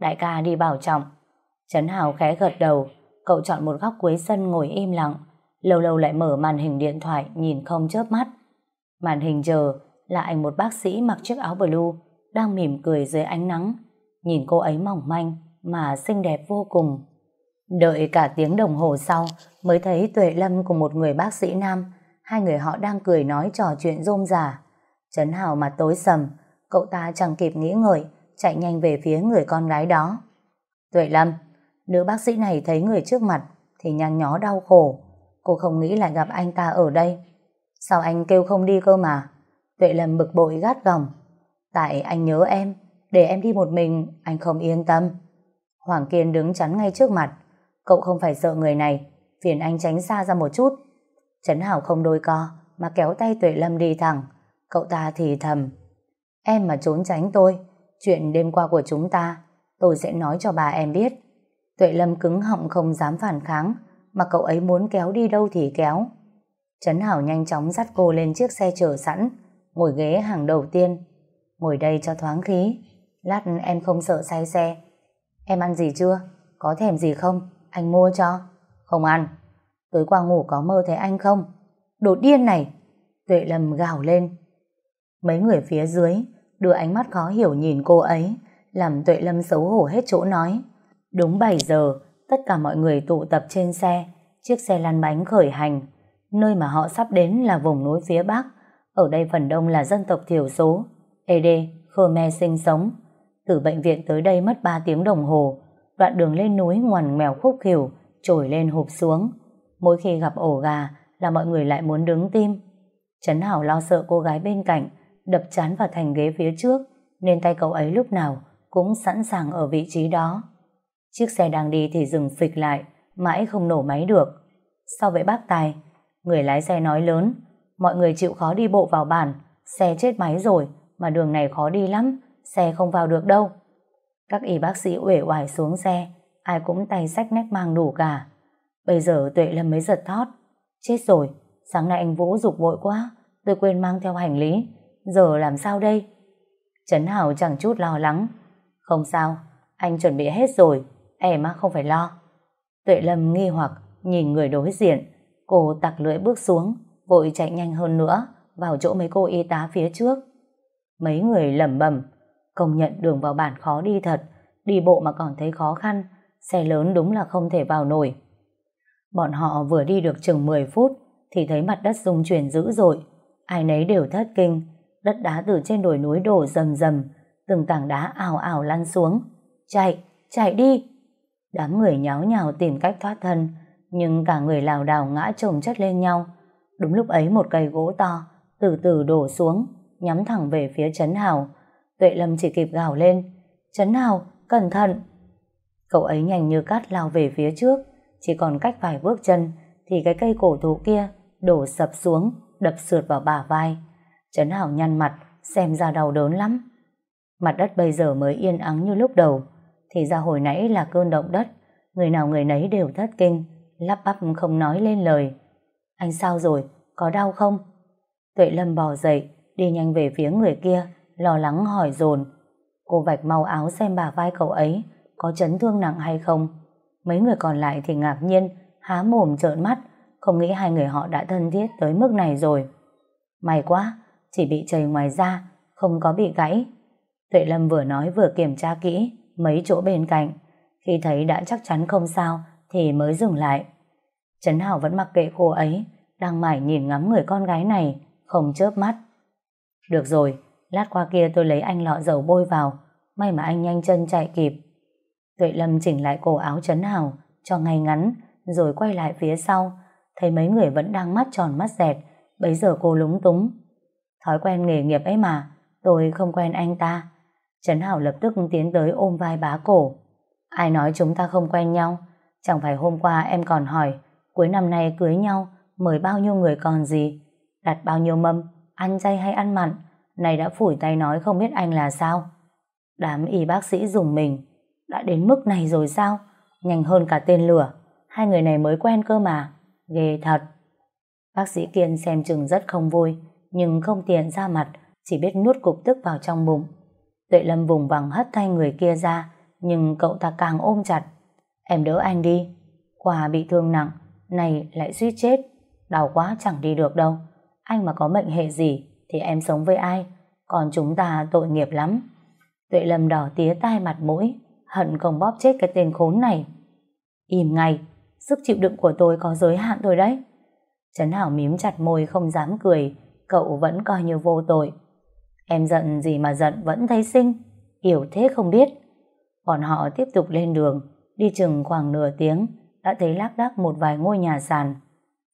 Đại ca đi bảo trọng. Trấn Hảo khẽ gật đầu, cậu chọn một góc cuối sân ngồi im lặng, lâu lâu lại mở màn hình điện thoại nhìn không chớp mắt. Màn hình chờ là ảnh một bác sĩ mặc chiếc áo blue đang mỉm cười dưới ánh nắng. Nhìn cô ấy mỏng manh mà xinh đẹp vô cùng. Đợi cả tiếng đồng hồ sau mới thấy Tuệ Lâm cùng một người bác sĩ nam hai người họ đang cười nói trò chuyện rôm rả. Trấn Hào mặt tối sầm cậu ta chẳng kịp nghĩ ngợi chạy nhanh về phía người con gái đó. Tuệ Lâm nữ bác sĩ này thấy người trước mặt thì nhăn nhó đau khổ cô không nghĩ lại gặp anh ta ở đây. Sao anh kêu không đi cơ mà? Tuệ Lâm bực bội gắt gỏng. Tại anh nhớ em, để em đi một mình, anh không yên tâm. Hoàng Kiên đứng chắn ngay trước mặt. Cậu không phải sợ người này, phiền anh tránh xa ra một chút. Trấn Hảo không đôi co, mà kéo tay Tuệ Lâm đi thẳng. Cậu ta thì thầm. Em mà trốn tránh tôi, chuyện đêm qua của chúng ta, tôi sẽ nói cho bà em biết. Tuệ Lâm cứng họng không dám phản kháng, mà cậu ấy muốn kéo đi đâu thì kéo. Trấn Hảo nhanh chóng dắt cô lên chiếc xe chờ sẵn, ngồi ghế hàng đầu tiên. Ngồi đây cho thoáng khí, lát em không sợ say xe. Em ăn gì chưa? Có thèm gì không? Anh mua cho. Không ăn. Tối qua ngủ có mơ thấy anh không? Đồ điên này! Tuệ Lâm gào lên. Mấy người phía dưới đưa ánh mắt khó hiểu nhìn cô ấy, làm Tuệ Lâm xấu hổ hết chỗ nói. Đúng 7 giờ, tất cả mọi người tụ tập trên xe, chiếc xe lăn bánh khởi hành. Nơi mà họ sắp đến là vùng núi phía Bắc, ở đây phần đông là dân tộc thiểu số, ED, Khmer sinh sống. Từ bệnh viện tới đây mất 3 tiếng đồng hồ, đoạn đường lên núi ngoằn mèo khúc khỉu, trồi lên hụp xuống. Mỗi khi gặp ổ gà là mọi người lại muốn đứng tim. Trấn Hảo lo sợ cô gái bên cạnh, đập chán vào thành ghế phía trước, nên tay cậu ấy lúc nào cũng sẵn sàng ở vị trí đó. Chiếc xe đang đi thì dừng phịch lại, mãi không nổ máy được. Sao vậy bác Tài? Người lái xe nói lớn, mọi người chịu khó đi bộ vào bản, xe chết máy rồi, mà đường này khó đi lắm, xe không vào được đâu. Các y bác sĩ uể oải xuống xe, ai cũng tay sách nách mang đủ cả. Bây giờ Tuệ Lâm mới giật thót. Chết rồi, sáng nay anh Vũ dục vội quá, tôi quên mang theo hành lý. Giờ làm sao đây? Trấn Hảo chẳng chút lo lắng. Không sao, anh chuẩn bị hết rồi, em á không phải lo. Tuệ Lâm nghi hoặc nhìn người đối diện, cô tặc lưỡi bước xuống, vội chạy nhanh hơn nữa vào chỗ mấy cô y tá phía trước. Mấy người lẩm bẩm, công nhận đường vào bản khó đi thật, đi bộ mà còn thấy khó khăn, xe lớn đúng là không thể vào nổi. Bọn họ vừa đi được chừng 10 phút thì thấy mặt đất rung chuyển dữ dội, ai nấy đều thất kinh, đất đá từ trên đồi núi đổ rầm rầm, từng tảng đá ảo ảo lăn xuống. Chạy, chạy đi! Đám người nháo nhào tìm cách thoát thân, nhưng cả người lảo đảo ngã chồng chất lên nhau. Đúng lúc ấy một cây gỗ to từ từ đổ xuống, nhắm thẳng về phía Trấn Hào. Tuệ Lâm chỉ kịp gào lên, Trấn Hào, cẩn thận! Cậu ấy nhanh như cát lao về phía trước, chỉ còn cách vài bước chân thì cái cây cổ thụ kia đổ sập xuống, đập sượt vào bả vai. Trấn Hào nhăn mặt, xem ra đau đớn lắm. Mặt đất bây giờ mới yên ắng như lúc đầu, thì ra hồi nãy là cơn động đất, người nào người nấy đều thất kinh, lắp bắp không nói lên lời. Anh sao rồi, có đau không? Tuệ Lâm bò dậy, đi nhanh về phía người kia, lo lắng hỏi dồn Cô vạch mau áo xem bà vai cậu ấy, có chấn thương nặng hay không. Mấy người còn lại thì ngạc nhiên, há mồm trợn mắt, không nghĩ hai người họ đã thân thiết tới mức này rồi. May quá, chỉ bị chảy ngoài da, không có bị gãy. Tuệ Lâm vừa nói vừa kiểm tra kỹ mấy chỗ bên cạnh. Khi thấy đã chắc chắn không sao thì mới dừng lại. Trấn Hảo vẫn mặc kệ cô ấy, đang mải nhìn ngắm người con gái này, không chớp mắt. Được rồi, lát qua kia tôi lấy anh lọ dầu bôi vào, may mà anh nhanh chân chạy kịp. Tuệ Lâm chỉnh lại cổ áo chấn Hảo cho ngay ngắn, rồi quay lại phía sau, thấy mấy người vẫn đang mắt tròn mắt dẹt, bấy giờ cô lúng túng. Thói quen nghề nghiệp ấy mà, tôi không quen anh ta. Trấn Hảo lập tức tiến tới ôm vai bá cổ. Ai nói chúng ta không quen nhau? Chẳng phải hôm qua em còn hỏi, cuối năm nay cưới nhau, mời bao nhiêu người còn gì? Đặt bao nhiêu mâm, ăn chay hay ăn mặn? Này đã phủi tay nói không biết anh là sao? Đám y bác sĩ dùng mình. Đã đến mức này rồi sao? Nhanh hơn cả tên lửa. Hai người này mới quen cơ mà. Ghê thật. Bác sĩ Kiên xem chừng rất không vui, nhưng không tiện ra mặt, chỉ biết nuốt cục tức vào trong bụng. Tuệ Lâm vùng vằng hất tay người kia ra, nhưng cậu ta càng ôm chặt. Em đỡ anh đi. Quà bị thương nặng, này lại suýt chết. Đau quá chẳng đi được đâu. Anh mà có mệnh hệ gì, thì em sống với ai? Còn chúng ta tội nghiệp lắm. Tuệ Lâm đỏ tía tai mặt mũi, hận không bóp chết cái tên khốn này. Im ngay, sức chịu đựng của tôi có giới hạn thôi đấy. Trấn Hảo mím chặt môi không dám cười, cậu vẫn coi như vô tội. Em giận gì mà giận vẫn thấy xinh, hiểu thế không biết. Bọn họ tiếp tục lên đường, đi chừng khoảng nửa tiếng, đã thấy lác đác một vài ngôi nhà sàn.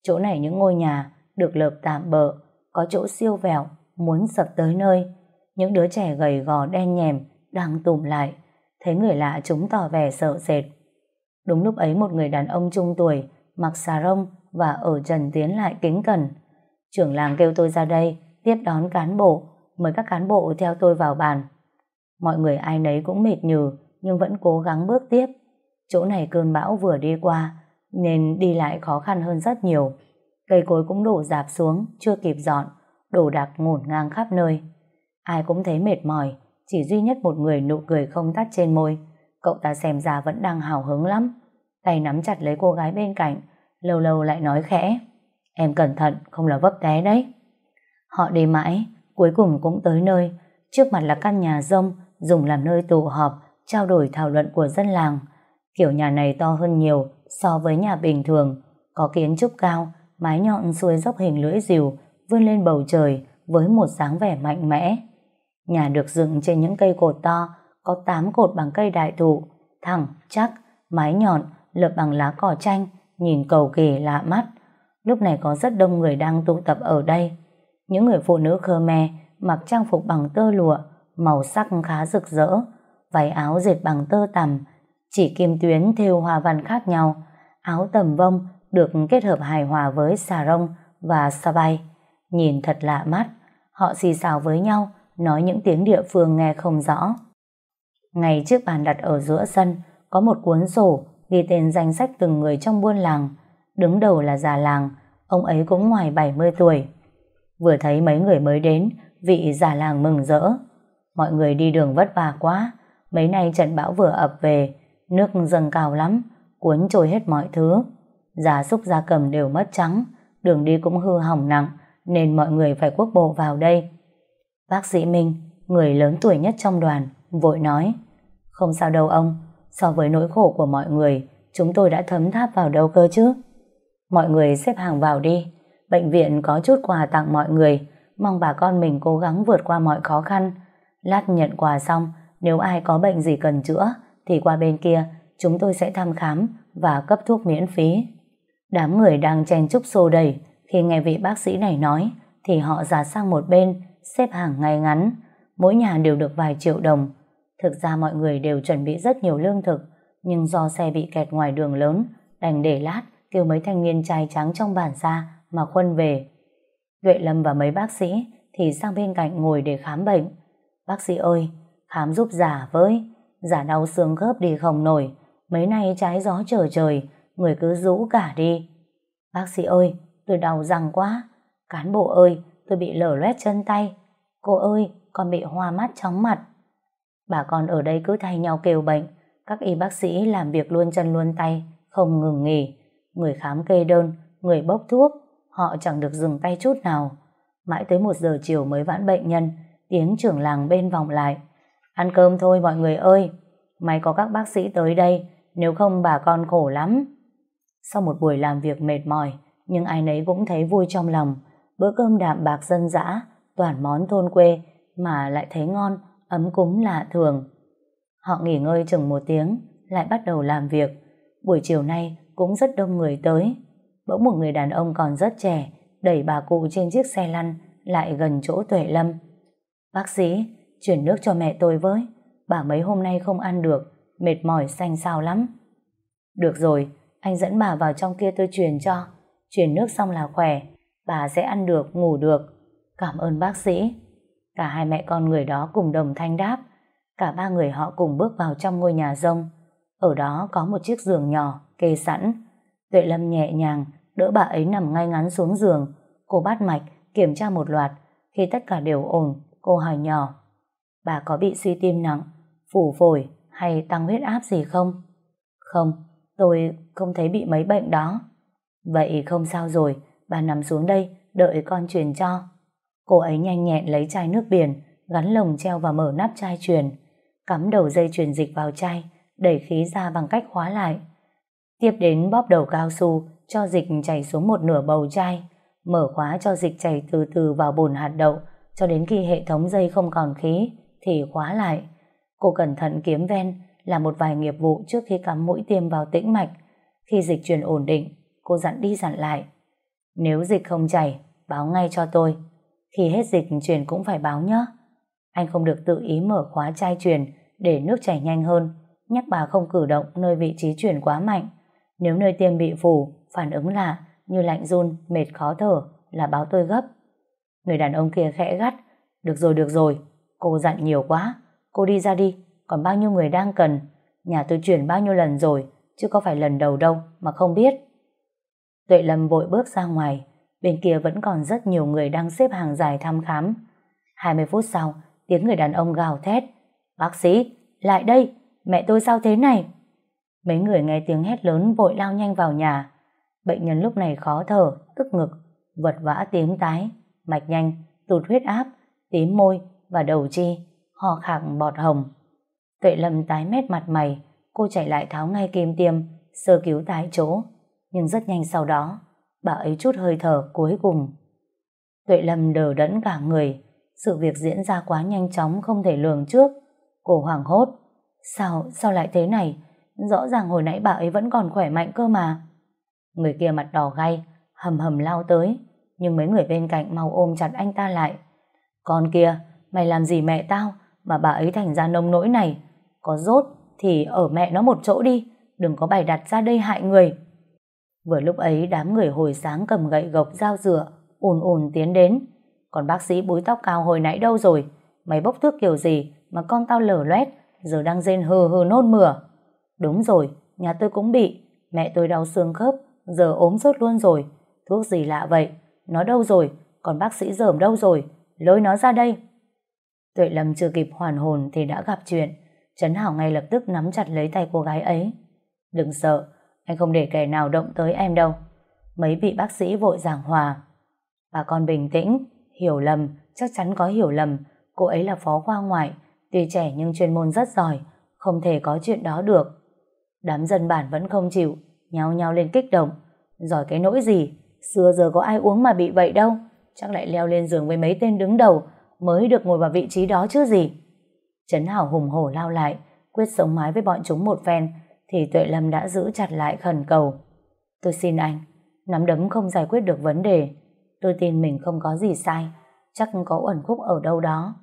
Chỗ này những ngôi nhà được lợp tạm bợ, có chỗ siêu vẹo, muốn sập tới nơi. Những đứa trẻ gầy gò đen nhèm đang tụm lại, thấy người lạ chúng tỏ vẻ sợ sệt. Đúng lúc ấy một người đàn ông trung tuổi, mặc xà rông và ở trần tiến lại kính cẩn. Trưởng làng kêu tôi ra đây, tiếp đón cán bộ, mời các cán bộ theo tôi vào bàn. Mọi người ai nấy cũng mệt nhừ, nhưng vẫn cố gắng bước tiếp. Chỗ này cơn bão vừa đi qua, nên đi lại khó khăn hơn rất nhiều. Cây cối cũng đổ dạp xuống, chưa kịp dọn, đổ đạc ngổn ngang khắp nơi. Ai cũng thấy mệt mỏi, chỉ duy nhất một người nụ cười không tắt trên môi. Cậu ta xem ra vẫn đang hào hứng lắm. Tay nắm chặt lấy cô gái bên cạnh, lâu lâu lại nói khẽ. Em cẩn thận, không là vấp té đấy. Họ đi mãi, cuối cùng cũng tới nơi. Trước mặt là căn nhà rông, dùng làm nơi tụ họp, trao đổi thảo luận của dân làng. Kiểu nhà này to hơn nhiều so với nhà bình thường, có kiến trúc cao, mái nhọn xuôi dốc hình lưỡi rìu, vươn lên bầu trời với một dáng vẻ mạnh mẽ. Nhà được dựng trên những cây cột to, có 8 cột bằng cây đại thụ, thẳng, chắc, mái nhọn, lợp bằng lá cỏ chanh, nhìn cầu kỳ lạ mắt. Lúc này có rất đông người đang tụ tập ở đây. Những người phụ nữ Khmer mặc trang phục bằng tơ lụa, màu sắc khá rực rỡ, váy áo dệt bằng tơ tằm, chỉ kim tuyến thêu hoa văn khác nhau, áo tầm vông được kết hợp hài hòa với xà rông và sa bay. Nhìn thật lạ mắt, họ xì xào với nhau, nói những tiếng địa phương nghe không rõ. Ngay trước bàn đặt ở giữa sân, có một cuốn sổ ghi tên danh sách từng người trong buôn làng. Đứng đầu là già làng, ông ấy cũng ngoài 70 tuổi. Vừa thấy mấy người mới đến, vị già làng mừng rỡ. Mọi người đi đường vất vả quá, mấy nay trận bão vừa ập về, nước dâng cao lắm, cuốn trôi hết mọi thứ. Giá súc gia cầm đều mất trắng, đường đi cũng hư hỏng nặng, nên mọi người phải quốc bộ vào đây. Bác sĩ Minh, người lớn tuổi nhất trong đoàn, vội nói, không sao đâu ông, so với nỗi khổ của mọi người, chúng tôi đã thấm tháp vào đâu cơ chứ. Mọi người xếp hàng vào đi, bệnh viện có chút quà tặng mọi người, mong bà con mình cố gắng vượt qua mọi khó khăn. Lát nhận quà xong, nếu ai có bệnh gì cần chữa, thì qua bên kia chúng tôi sẽ thăm khám và cấp thuốc miễn phí. Đám người đang chen chúc xô đầy, khi nghe vị bác sĩ này nói, thì họ ra sang một bên, xếp hàng ngay ngắn, mỗi nhà đều được vài triệu đồng. Thực ra mọi người đều chuẩn bị rất nhiều lương thực, nhưng do xe bị kẹt ngoài đường lớn, đành để lát kêu mấy thanh niên trai trắng trong bản ra mà khuân về. Duệ Lâm và mấy bác sĩ thì sang bên cạnh ngồi để khám bệnh. Bác sĩ ơi, khám giúp giả với, giả đau xương khớp đi không nổi, mấy nay trái gió trở trời, người cứ rũ cả đi. Bác sĩ ơi, tôi đau răng quá. Cán bộ ơi, tôi bị lở loét chân tay. Cô ơi, con bị hoa mắt chóng mặt. Bà con ở đây cứ thay nhau kêu bệnh, các y bác sĩ làm việc luôn chân luôn tay, không ngừng nghỉ. Người khám kê đơn, người bốc thuốc, họ chẳng được dừng tay chút nào. Mãi tới một giờ chiều mới vãn bệnh nhân, tiếng trưởng làng bên vòng lại. Ăn cơm thôi mọi người ơi, may có các bác sĩ tới đây, nếu không bà con khổ lắm. Sau một buổi làm việc mệt mỏi, nhưng ai nấy cũng thấy vui trong lòng. Bữa cơm đạm bạc dân dã, toàn món thôn quê, mà lại thấy ngon, ấm cúng lạ thường. Họ nghỉ ngơi chừng một tiếng, lại bắt đầu làm việc. Buổi chiều nay cũng rất đông người tới. Bỗng một người đàn ông còn rất trẻ, đẩy bà cụ trên chiếc xe lăn lại gần chỗ Tuệ Lâm. Bác sĩ, chuyển nước cho mẹ tôi với. Bà mấy hôm nay không ăn được, mệt mỏi xanh xao lắm. Được rồi, anh dẫn bà vào trong kia tôi truyền cho. Truyền nước xong là khỏe, bà sẽ ăn được, ngủ được. Cảm ơn bác sĩ. Cả hai mẹ con người đó cùng đồng thanh đáp. Cả ba người họ cùng bước vào trong ngôi nhà rông. Ở đó có một chiếc giường nhỏ, kê sẵn. Tuệ Lâm nhẹ nhàng, đỡ bà ấy nằm ngay ngắn xuống giường. Cô bắt mạch, kiểm tra một loạt. Khi tất cả đều ổn, cô hỏi nhỏ. Bà có bị suy tim nặng, phủ phổi hay tăng huyết áp gì không? Không, tôi không thấy bị mấy bệnh đó. Vậy không sao rồi, bà nằm xuống đây, đợi con truyền cho. Cô ấy nhanh nhẹn lấy chai nước biển, gắn lồng treo và mở nắp chai truyền, cắm đầu dây truyền dịch vào chai, đẩy khí ra bằng cách khóa lại. Tiếp đến bóp đầu cao su, cho dịch chảy xuống một nửa bầu chai, mở khóa cho dịch chảy từ từ vào bồn hạt đậu, cho đến khi hệ thống dây không còn khí, thì khóa lại. Cô cẩn thận kiếm ven, làm một vài nghiệp vụ trước khi cắm mũi tiêm vào tĩnh mạch. Khi dịch truyền ổn định, cô dặn đi dặn lại. Nếu dịch không chảy, báo ngay cho tôi. Khi hết dịch truyền cũng phải báo nhé. Anh không được tự ý mở khóa chai truyền để nước chảy nhanh hơn. Nhắc bà không cử động nơi vị trí truyền quá mạnh. Nếu nơi tiêm bị phủ, phản ứng lạ như lạnh run, mệt khó thở là báo tôi gấp. Người đàn ông kia khẽ gắt. Được rồi, được rồi. Cô dặn nhiều quá. Cô đi ra đi. Còn bao nhiêu người đang cần. Nhà tôi chuyển bao nhiêu lần rồi, chứ có phải lần đầu đâu mà không biết. Tuệ Lâm vội bước ra ngoài. Bên kia vẫn còn rất nhiều người đang xếp hàng dài thăm khám. 20 phút sau, tiếng người đàn ông gào thét. Bác sĩ, lại đây, mẹ tôi sao thế này? Mấy người nghe tiếng hét lớn vội lao nhanh vào nhà. Bệnh nhân lúc này khó thở, tức ngực, vật vã tím tái, mạch nhanh, tụt huyết áp, tím môi và đầu chi, ho khạc bọt hồng. Tuệ Lâm tái mét mặt mày, cô chạy lại tháo ngay kim tiêm, sơ cứu tại chỗ. Nhưng rất nhanh sau đó, bà ấy chút hơi thở cuối cùng. Tuệ Lâm đờ đẫn cả người, sự việc diễn ra quá nhanh chóng không thể lường trước. Cô hoảng hốt. Sao, sao lại thế này? Rõ ràng hồi nãy bà ấy vẫn còn khỏe mạnh cơ mà. Người kia mặt đỏ gay, hầm hầm lao tới, nhưng mấy người bên cạnh mau ôm chặt anh ta lại. Con kia, mày làm gì mẹ tao mà bà ấy thành ra nông nỗi này? Có rốt thì ở mẹ nó một chỗ đi, đừng có bày đặt ra đây hại người. Vừa lúc ấy đám người hồi sáng cầm gậy gộc dao dựa, ùn ùn tiến đến. Còn bác sĩ búi tóc cao hồi nãy đâu rồi? Mày bốc thuốc kiểu gì mà con tao lở loét, giờ đang rên hừ hừ nôn mửa. Đúng rồi, nhà tôi cũng bị. Mẹ tôi đau xương khớp, giờ ốm sốt luôn rồi. Thuốc gì lạ vậy? Nó đâu rồi? Còn bác sĩ dởm đâu rồi? Lôi nó ra đây. Tuệ Lâm chưa kịp hoàn hồn thì đã gặp chuyện. Trấn Hảo ngay lập tức nắm chặt lấy tay cô gái ấy. Đừng sợ, anh không để kẻ nào động tới em đâu. Mấy vị bác sĩ vội giảng hòa. Bà con bình tĩnh, hiểu lầm, chắc chắn có hiểu lầm. Cô ấy là phó khoa ngoại, tuy trẻ nhưng chuyên môn rất giỏi, không thể có chuyện đó được. Đám dân bản vẫn không chịu, nhao nhao lên kích động. Giỏi cái nỗi gì, xưa giờ có ai uống mà bị vậy đâu. Chắc lại leo lên giường với mấy tên đứng đầu mới được ngồi vào vị trí đó chứ gì. Trấn Hảo hùng hổ lao lại, quyết sống mái với bọn chúng một phen, thì Tuệ Lâm đã giữ chặt lại khẩn cầu. Tôi xin anh, nắm đấm không giải quyết được vấn đề. Tôi tin mình không có gì sai, chắc có uẩn khúc ở đâu đó.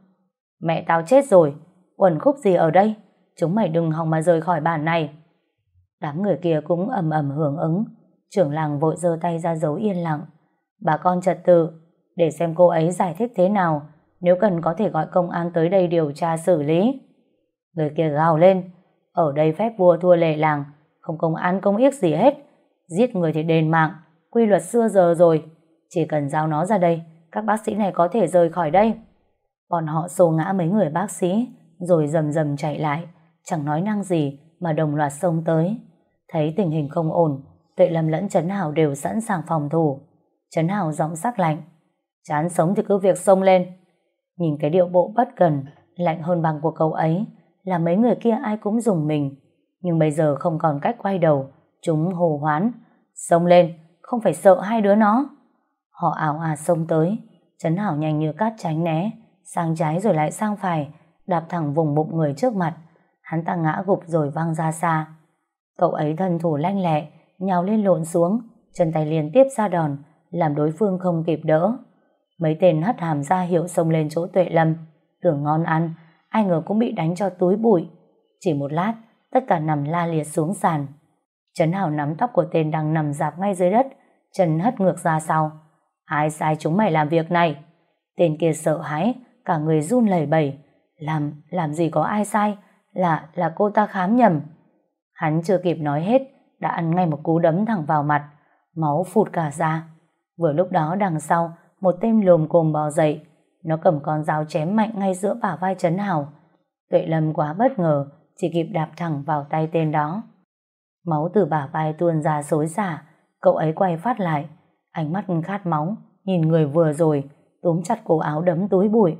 Mẹ tao chết rồi, uẩn khúc gì ở đây? Chúng mày đừng hòng mà rời khỏi bản này. Đám người kia cũng ầm ầm hưởng ứng, trưởng làng vội giơ tay ra dấu yên lặng. Bà con trật tự, để xem cô ấy giải thích thế nào, nếu cần có thể gọi công an tới đây điều tra xử lý. Người kia gào lên, ở đây phép vua thua lệ làng, không công an công yếc gì hết. Giết người thì đền mạng, quy luật xưa giờ rồi. Chỉ cần giao nó ra đây, các bác sĩ này có thể rời khỏi đây. Bọn họ xô ngã mấy người bác sĩ, rồi rầm rầm chạy lại, chẳng nói năng gì, mà đồng loạt xông tới. Thấy tình hình không ổn, Tuệ Lâm lẫn Trấn Hảo đều sẵn sàng phòng thủ. Trấn Hảo giọng sắc lạnh. Chán sống thì cứ việc xông lên. Nhìn cái điệu bộ bất cần, lạnh hơn bằng của cậu ấy, là mấy người kia ai cũng dùng mình. Nhưng bây giờ không còn cách quay đầu, chúng hồ hoán. Xông lên, không phải sợ hai đứa nó. Họ ảo à xông tới, Trấn Hảo nhanh như cát tránh né, sang trái rồi lại sang phải, đạp thẳng vùng bụng người trước mặt. Hắn ta ngã gục rồi văng ra xa. Cậu ấy thân thủ lanh lẹ, nhào lên lộn xuống, chân tay liên tiếp ra đòn, làm đối phương không kịp đỡ. Mấy tên hất hàm ra hiệu xông lên chỗ tuệ lâm, tưởng ngon ăn, ai ngờ cũng bị đánh cho túi bụi. Chỉ một lát, tất cả nằm la liệt xuống sàn. Trấn Hảo nắm tóc của tên đang nằm dạp ngay dưới đất, chân hất ngược ra sau. Ai sai chúng mày làm việc này? Tên kia sợ hãi, cả người run lẩy bẩy. Làm, làm gì có ai sai? Là, là cô ta khám nhầm. Hắn chưa kịp nói hết, đã ăn ngay một cú đấm thẳng vào mặt. Máu phụt cả ra. Vừa lúc đó đằng sau, một tên lồm cồm bò dậy. Nó cầm con dao chém mạnh ngay giữa bả vai Trấn Hào. Tuệ Lâm quá bất ngờ, chỉ kịp đạp thẳng vào tay tên đó. Máu từ bả vai tuôn ra xối xả, cậu ấy quay phát lại, ánh mắt khát máu, nhìn người vừa rồi, túm chặt cổ áo đấm túi bụi.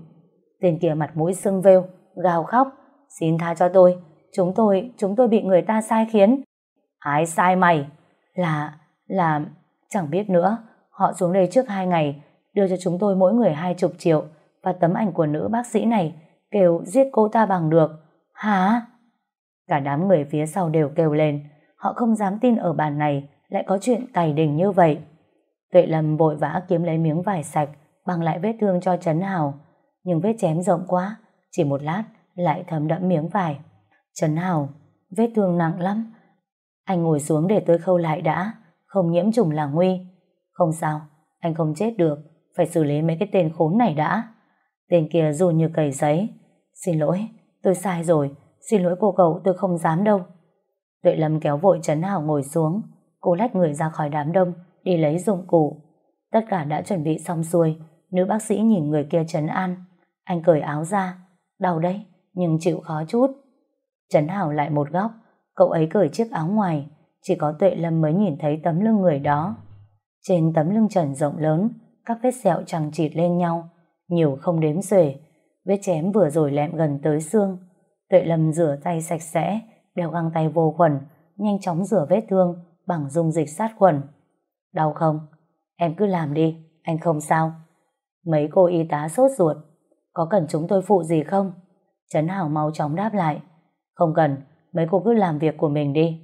Tên kia mặt mũi sưng vêu, gào khóc, xin tha cho tôi, chúng tôi, chúng tôi bị người ta sai khiến. Ai sai mày? Là, là, chẳng biết nữa, họ xuống đây trước hai ngày, đưa cho chúng tôi mỗi người hai chục triệu. Và tấm ảnh của nữ bác sĩ này, kêu giết cô ta bằng được. Hả? Cả đám người phía sau đều kêu lên, họ không dám tin ở bàn này lại có chuyện cày đình như vậy. Tuệ Lâm vội vã kiếm lấy miếng vải sạch bằng lại vết thương cho Trấn Hào. Nhưng vết chém rộng quá chỉ một lát lại thấm đẫm miếng vải. Trấn Hào vết thương nặng lắm. Anh ngồi xuống để tôi khâu lại đã không nhiễm trùng là nguy. Không sao anh không chết được phải xử lý mấy cái tên khốn này đã. Tên kia run như cầy giấy. Xin lỗi tôi sai rồi. Xin lỗi cô cậu tôi không dám đâu. Tuệ Lâm kéo vội Trấn Hào ngồi xuống. Cô lách người ra khỏi đám đông đi lấy dụng cụ. Tất cả đã chuẩn bị xong xuôi, nữ bác sĩ nhìn người kia trấn an. Anh cởi áo ra, đau đấy, nhưng chịu khó chút. Trấn Hảo lại một góc, cậu ấy cởi chiếc áo ngoài, chỉ có Tuệ Lâm mới nhìn thấy tấm lưng người đó. Trên tấm lưng trần rộng lớn, các vết sẹo chẳng chịt lên nhau, nhiều không đếm xuể, vết chém vừa rồi lẹm gần tới xương. Tuệ Lâm rửa tay sạch sẽ, đeo găng tay vô khuẩn, nhanh chóng rửa vết thương bằng dung dịch sát khuẩn. Đau không? Em cứ làm đi, anh không sao. Mấy cô y tá sốt ruột. Có cần chúng tôi phụ gì không? Trấn Hảo mau chóng đáp lại. Không cần, mấy cô cứ làm việc của mình đi.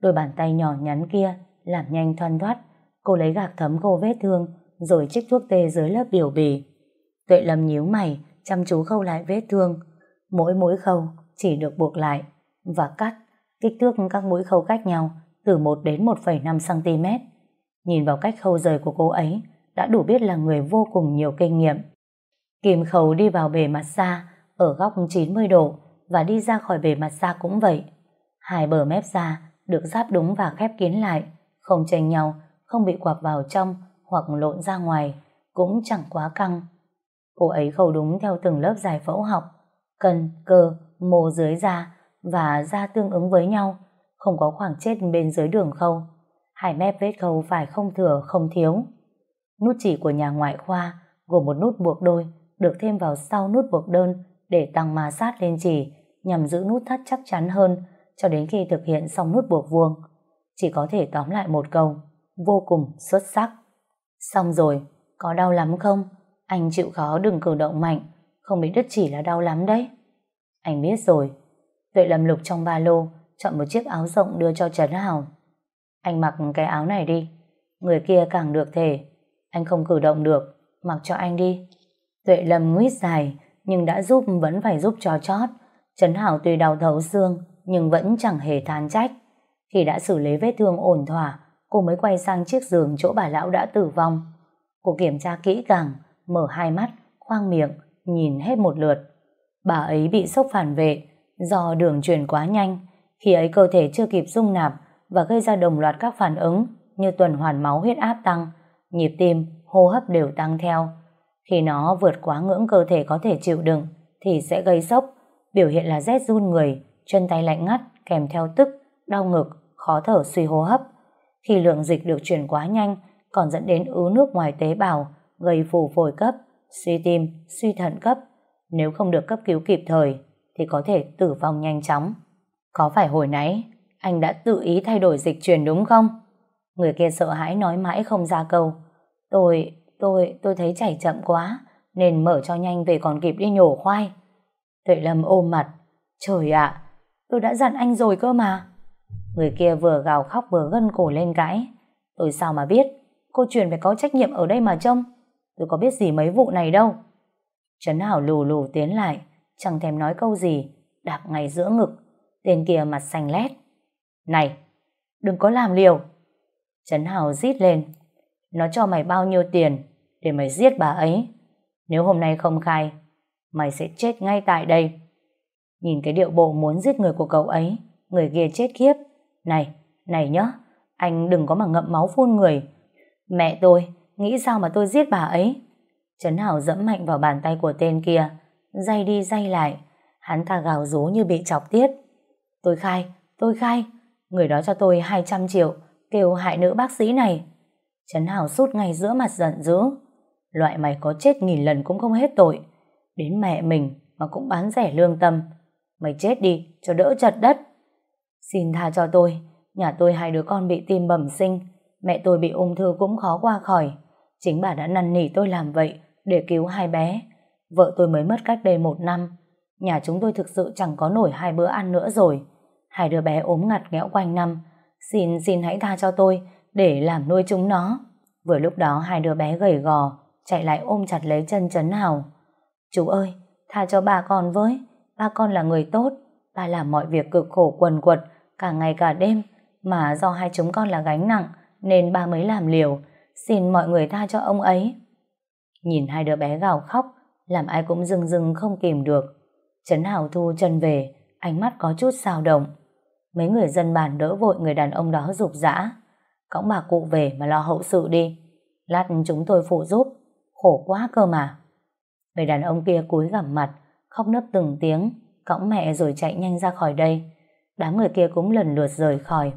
Đôi bàn tay nhỏ nhắn kia làm nhanh thoăn thoát. Cô lấy gạc thấm khô vết thương rồi trích thuốc tê dưới lớp biểu bì. Tuệ Lâm nhíu mày chăm chú khâu lại vết thương. Mỗi mũi khâu chỉ được buộc lại và cắt. Kích thước các mũi khâu cách nhau từ 1 đến 1,5 cm. Nhìn vào cách khâu rời của cô ấy đã đủ biết là người vô cùng nhiều kinh nghiệm. Kìm khâu đi vào bề mặt da ở góc 90 độ và đi ra khỏi bề mặt da cũng vậy. Hai bờ mép da được giáp đúng và khép kín lại, không chênh nhau, không bị quặp vào trong hoặc lộn ra ngoài, cũng chẳng quá căng. Cô ấy khâu đúng theo từng lớp giải phẫu học, cân, cơ, mô dưới da và da tương ứng với nhau, không có khoảng chết bên dưới đường khâu hai mép vết khâu phải không thừa không thiếu. Nút chỉ của nhà ngoại khoa gồm một nút buộc đôi được thêm vào sau nút buộc đơn để tăng ma sát lên chỉ nhằm giữ nút thắt chắc chắn hơn cho đến khi thực hiện xong nút buộc vuông. Chỉ có thể tóm lại một câu vô cùng xuất sắc. Xong rồi, có đau lắm không? Anh chịu khó đừng cử động mạnh không bị đứt chỉ là đau lắm đấy. Anh biết rồi. Tuệ lầm lục trong ba lô chọn một chiếc áo rộng đưa cho Trấn Hào. Anh mặc cái áo này đi. Người kia càng được thể. Anh không cử động được. Mặc cho anh đi. Tuệ lầm nguyết dài, nhưng đã giúp vẫn phải giúp cho chót. Trấn Hảo tuy đau thấu xương, nhưng vẫn chẳng hề than trách. Khi đã xử lý vết thương ổn thỏa, cô mới quay sang chiếc giường chỗ bà lão đã tử vong. Cô kiểm tra kỹ càng, mở hai mắt, khoang miệng, nhìn hết một lượt. Bà ấy bị sốc phản vệ, do đường truyền quá nhanh. Khi ấy cơ thể chưa kịp dung nạp, và gây ra đồng loạt các phản ứng như tuần hoàn máu huyết áp tăng, nhịp tim, hô hấp đều tăng theo. Khi nó vượt quá ngưỡng cơ thể có thể chịu đựng thì sẽ gây sốc, biểu hiện là rét run người, chân tay lạnh ngắt, kèm theo tức, đau ngực, khó thở suy hô hấp. Khi lượng dịch được chuyển quá nhanh, còn dẫn đến ứ nước ngoài tế bào, gây phù phổi cấp, suy tim, suy thận cấp. Nếu không được cấp cứu kịp thời, thì có thể tử vong nhanh chóng. Có phải hồi nãy anh đã tự ý thay đổi dịch truyền đúng không? Người kia sợ hãi nói mãi không ra câu. Tôi, tôi, tôi thấy chảy chậm quá, nên mở cho nhanh về còn kịp đi nhổ khoai. Tuệ Lâm ôm mặt. Trời ạ, tôi đã dặn anh rồi cơ mà. Người kia vừa gào khóc vừa gân cổ lên cãi. Tôi sao mà biết, cô truyền phải có trách nhiệm ở đây mà trông. Tôi có biết gì mấy vụ này đâu. Trấn Hảo lù lù tiến lại, chẳng thèm nói câu gì, đạp ngay giữa ngực. Tên kia mặt xanh lét. Này, đừng có làm liều. Trấn Hảo rít lên. Nó cho mày bao nhiêu tiền để mày giết bà ấy. Nếu hôm nay không khai, mày sẽ chết ngay tại đây. Nhìn cái điệu bộ muốn giết người của cậu ấy, người kia chết khiếp. Này, này nhá, anh đừng có mà ngậm máu phun người. Mẹ tôi, nghĩ sao mà tôi giết bà ấy? Trấn Hảo dẫm mạnh vào bàn tay của tên kia, dây đi dây lại. Hắn ta gào rú như bị chọc tiết. Tôi khai, tôi khai, người đó cho tôi 200 triệu, kêu hại nữ bác sĩ này. Trấn Hảo sút ngay giữa mặt giận dữ. Loại mày có chết nghìn lần cũng không hết tội. Đến mẹ mình mà cũng bán rẻ lương tâm. Mày chết đi cho đỡ chật đất. Xin tha cho tôi, nhà tôi hai đứa con bị tim bẩm sinh, mẹ tôi bị ung thư cũng khó qua khỏi. Chính bà đã năn nỉ tôi làm vậy để cứu hai bé. Vợ tôi mới mất cách đây một năm. Nhà chúng tôi thực sự chẳng có nổi hai bữa ăn nữa rồi. Hai đứa bé ốm ngặt nghẽo quanh năm. Xin, xin hãy tha cho tôi để làm nuôi chúng nó. Vừa lúc đó hai đứa bé gầy gò, chạy lại ôm chặt lấy chân Trấn Hào. Chú ơi, tha cho ba con với. Ba con là người tốt. Ba làm mọi việc cực khổ quần quật, cả ngày cả đêm. Mà do hai chúng con là gánh nặng, nên ba mới làm liều. Xin mọi người tha cho ông ấy. Nhìn hai đứa bé gào khóc, làm ai cũng rưng rưng không kìm được. Trấn Hào thu chân về, ánh mắt có chút xào động. Mấy người dân bản đỡ vội người đàn ông đó rục rã. Cõng bà cụ về mà lo hậu sự đi. Lát chúng tôi phụ giúp. Khổ quá cơ mà. Người đàn ông kia cúi gằm mặt, khóc nấc từng tiếng, cõng mẹ rồi chạy nhanh ra khỏi đây. Đám người kia cũng lần lượt rời khỏi.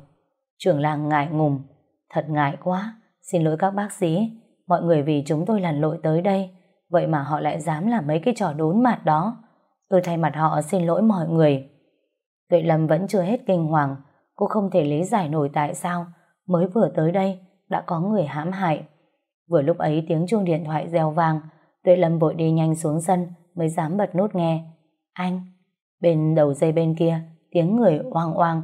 Trưởng làng ngại ngùng. Thật ngại quá. Xin lỗi các bác sĩ. Mọi người vì chúng tôi lặn lội tới đây. Vậy mà họ lại dám làm mấy cái trò đốn mặt đó. Tôi thay mặt họ xin lỗi mọi người. Tuệ Lâm vẫn chưa hết kinh hoàng. Cô không thể lý giải nổi tại sao mới vừa tới đây đã có người hãm hại. Vừa lúc ấy tiếng chuông điện thoại reo vang, Tuệ Lâm vội đi nhanh xuống sân mới dám bật nút nghe. Anh! Bên đầu dây bên kia, tiếng người oang oang.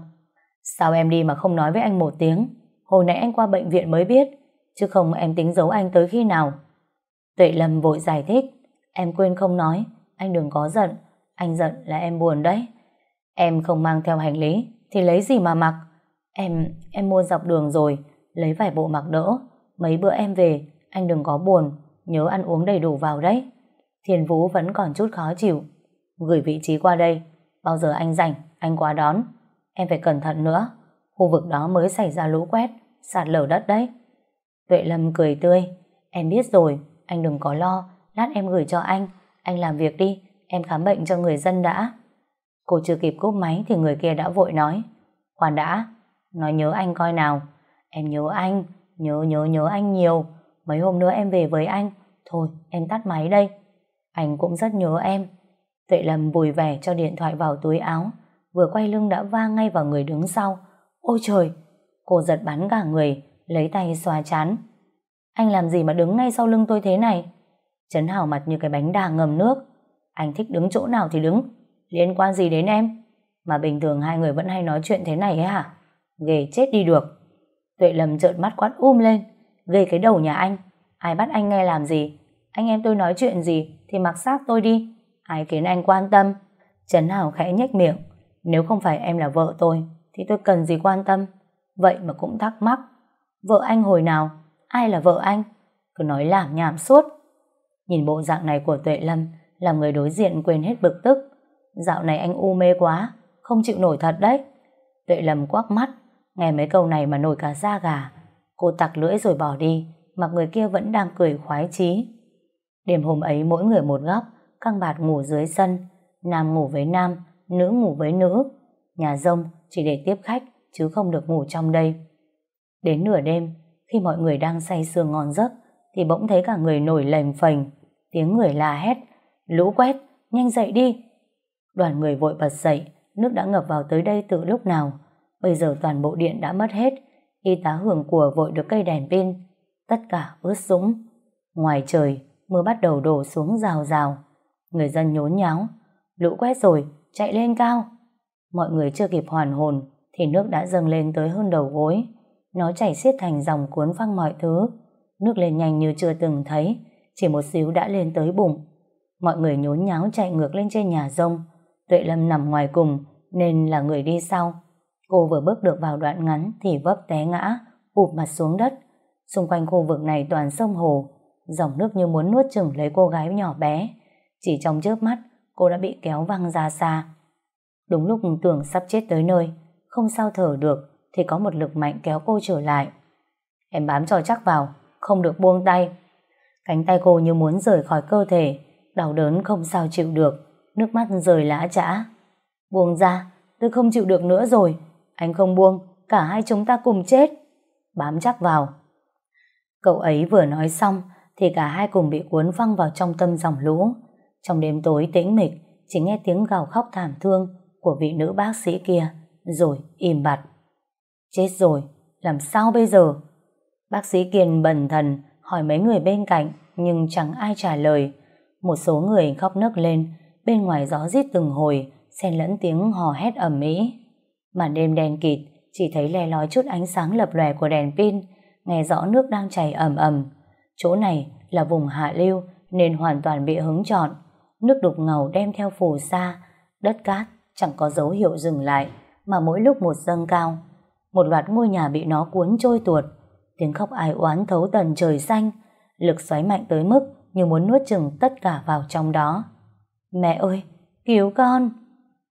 Sao em đi mà không nói với anh một tiếng? Hồi nãy anh qua bệnh viện mới biết, chứ không em tính giấu anh tới khi nào. Tuệ Lâm vội giải thích. Em quên không nói, anh đừng có giận. Anh giận là em buồn đấy. Em không mang theo hành lý, thì lấy gì mà mặc? Em, em mua dọc đường rồi, lấy vài bộ mặc đỡ. Mấy bữa em về, anh đừng có buồn, nhớ ăn uống đầy đủ vào đấy. thiền Vũ vẫn còn chút khó chịu. Gửi vị trí qua đây, bao giờ anh rảnh, anh qua đón. Em phải cẩn thận nữa, khu vực đó mới xảy ra lũ quét, sạt lở đất đấy. Tuệ Lâm cười tươi, em biết rồi, anh đừng có lo, lát em gửi cho anh, anh làm việc đi, em khám bệnh cho người dân đã. Cô chưa kịp cúp máy thì người kia đã vội nói, khoan đã, nói nhớ anh coi nào, em nhớ anh, nhớ nhớ nhớ anh nhiều, mấy hôm nữa em về với anh, thôi em tắt máy đây. Anh cũng rất nhớ em. Tuệ Lâm vùi vẻ cho điện thoại vào túi áo, vừa quay lưng đã va ngay vào người đứng sau. Ôi trời! Cô giật bắn cả người, lấy tay xoa chán. Anh làm gì mà đứng ngay sau lưng tôi thế này? Trấn Hảo mặt như cái bánh đà ngầm nước. Anh thích đứng chỗ nào thì đứng, liên quan gì đến em? Mà bình thường hai người vẫn hay nói chuyện thế này ấy hả? Ghê chết đi được. Tuệ Lâm trợn mắt quát um lên. Ghê cái đầu nhà anh. Ai bắt anh nghe làm gì? Anh em tôi nói chuyện gì thì mặc xác tôi đi. Ai khiến anh quan tâm? Trấn Hảo khẽ nhếch miệng. Nếu không phải em là vợ tôi thì tôi cần gì quan tâm? Vậy mà cũng thắc mắc. Vợ anh hồi nào? Ai là vợ anh? Cứ nói làm nhảm suốt. Nhìn bộ dạng này của Tuệ Lâm làm người đối diện quên hết bực tức. Dạo này anh u mê quá, không chịu nổi thật đấy. Tuệ Lâm quắc mắt, nghe mấy câu này mà nổi cả da gà. Cô tặc lưỡi rồi bỏ đi, mặc người kia vẫn đang cười khoái chí. Đêm hôm ấy mỗi người một góc, căng bạt ngủ dưới sân, nam ngủ với nam, nữ ngủ với nữ. Nhà rông, chỉ để tiếp khách, chứ không được ngủ trong đây. Đến nửa đêm, khi mọi người đang say sưa ngon giấc, thì bỗng thấy cả người nổi lềnh phềnh, tiếng người la hét, lũ quét, nhanh dậy đi. Đoàn người vội bật dậy, nước đã ngập vào tới đây từ lúc nào. Bây giờ toàn bộ điện đã mất hết, y tá hưởng của vội được cây đèn pin, tất cả ướt sũng. Ngoài trời, mưa bắt đầu đổ xuống rào rào. Người dân nhốn nháo, lũ quét rồi, chạy lên cao. Mọi người chưa kịp hoàn hồn, thì nước đã dâng lên tới hơn đầu gối. Nó chảy xiết thành dòng cuốn phăng mọi thứ. Nước lên nhanh như chưa từng thấy, chỉ một xíu đã lên tới bụng. Mọi người nhốn nháo chạy ngược lên trên nhà rông. Tuệ Lâm nằm ngoài cùng, nên là người đi sau. Cô vừa bước được vào đoạn ngắn thì vấp té ngã, ụp mặt xuống đất. Xung quanh khu vực này toàn sông hồ, dòng nước như muốn nuốt chửng lấy cô gái nhỏ bé. Chỉ trong chớp mắt, cô đã bị kéo văng ra xa. Đúng lúc tưởng sắp chết tới nơi, không sao thở được, thì có một lực mạnh kéo cô trở lại. Em bám cho chắc vào, không được buông tay. Cánh tay cô như muốn rời khỏi cơ thể, đau đớn không sao chịu được, nước mắt rời lã chã. Buông ra, tôi không chịu được nữa rồi. Anh không buông, cả hai chúng ta cùng chết. Bám chắc vào. Cậu ấy vừa nói xong, thì cả hai cùng bị cuốn văng vào trong tâm dòng lũ. Trong đêm tối tĩnh mịch, chỉ nghe tiếng gào khóc thảm thương của vị nữ bác sĩ kia, rồi im bặt. Chết rồi, làm sao bây giờ? Bác sĩ Kiên bần thần hỏi mấy người bên cạnh, nhưng chẳng ai trả lời. Một số người khóc nức lên, bên ngoài gió rít từng hồi, xen lẫn tiếng hò hét ầm ĩ. Màn đêm đen kịt, chỉ thấy le lói chút ánh sáng lập lòe của đèn pin, nghe rõ nước đang chảy ầm ầm. Chỗ này là vùng hạ lưu nên hoàn toàn bị hứng trọn. Nước đục ngầu đem theo phù sa, đất cát chẳng có dấu hiệu dừng lại, mà mỗi lúc một dâng cao. Một loạt ngôi nhà bị nó cuốn trôi tuột, tiếng khóc ai oán thấu tận trời xanh, lực xoáy mạnh tới mức như muốn nuốt chừng tất cả vào trong đó. Mẹ ơi, cứu con!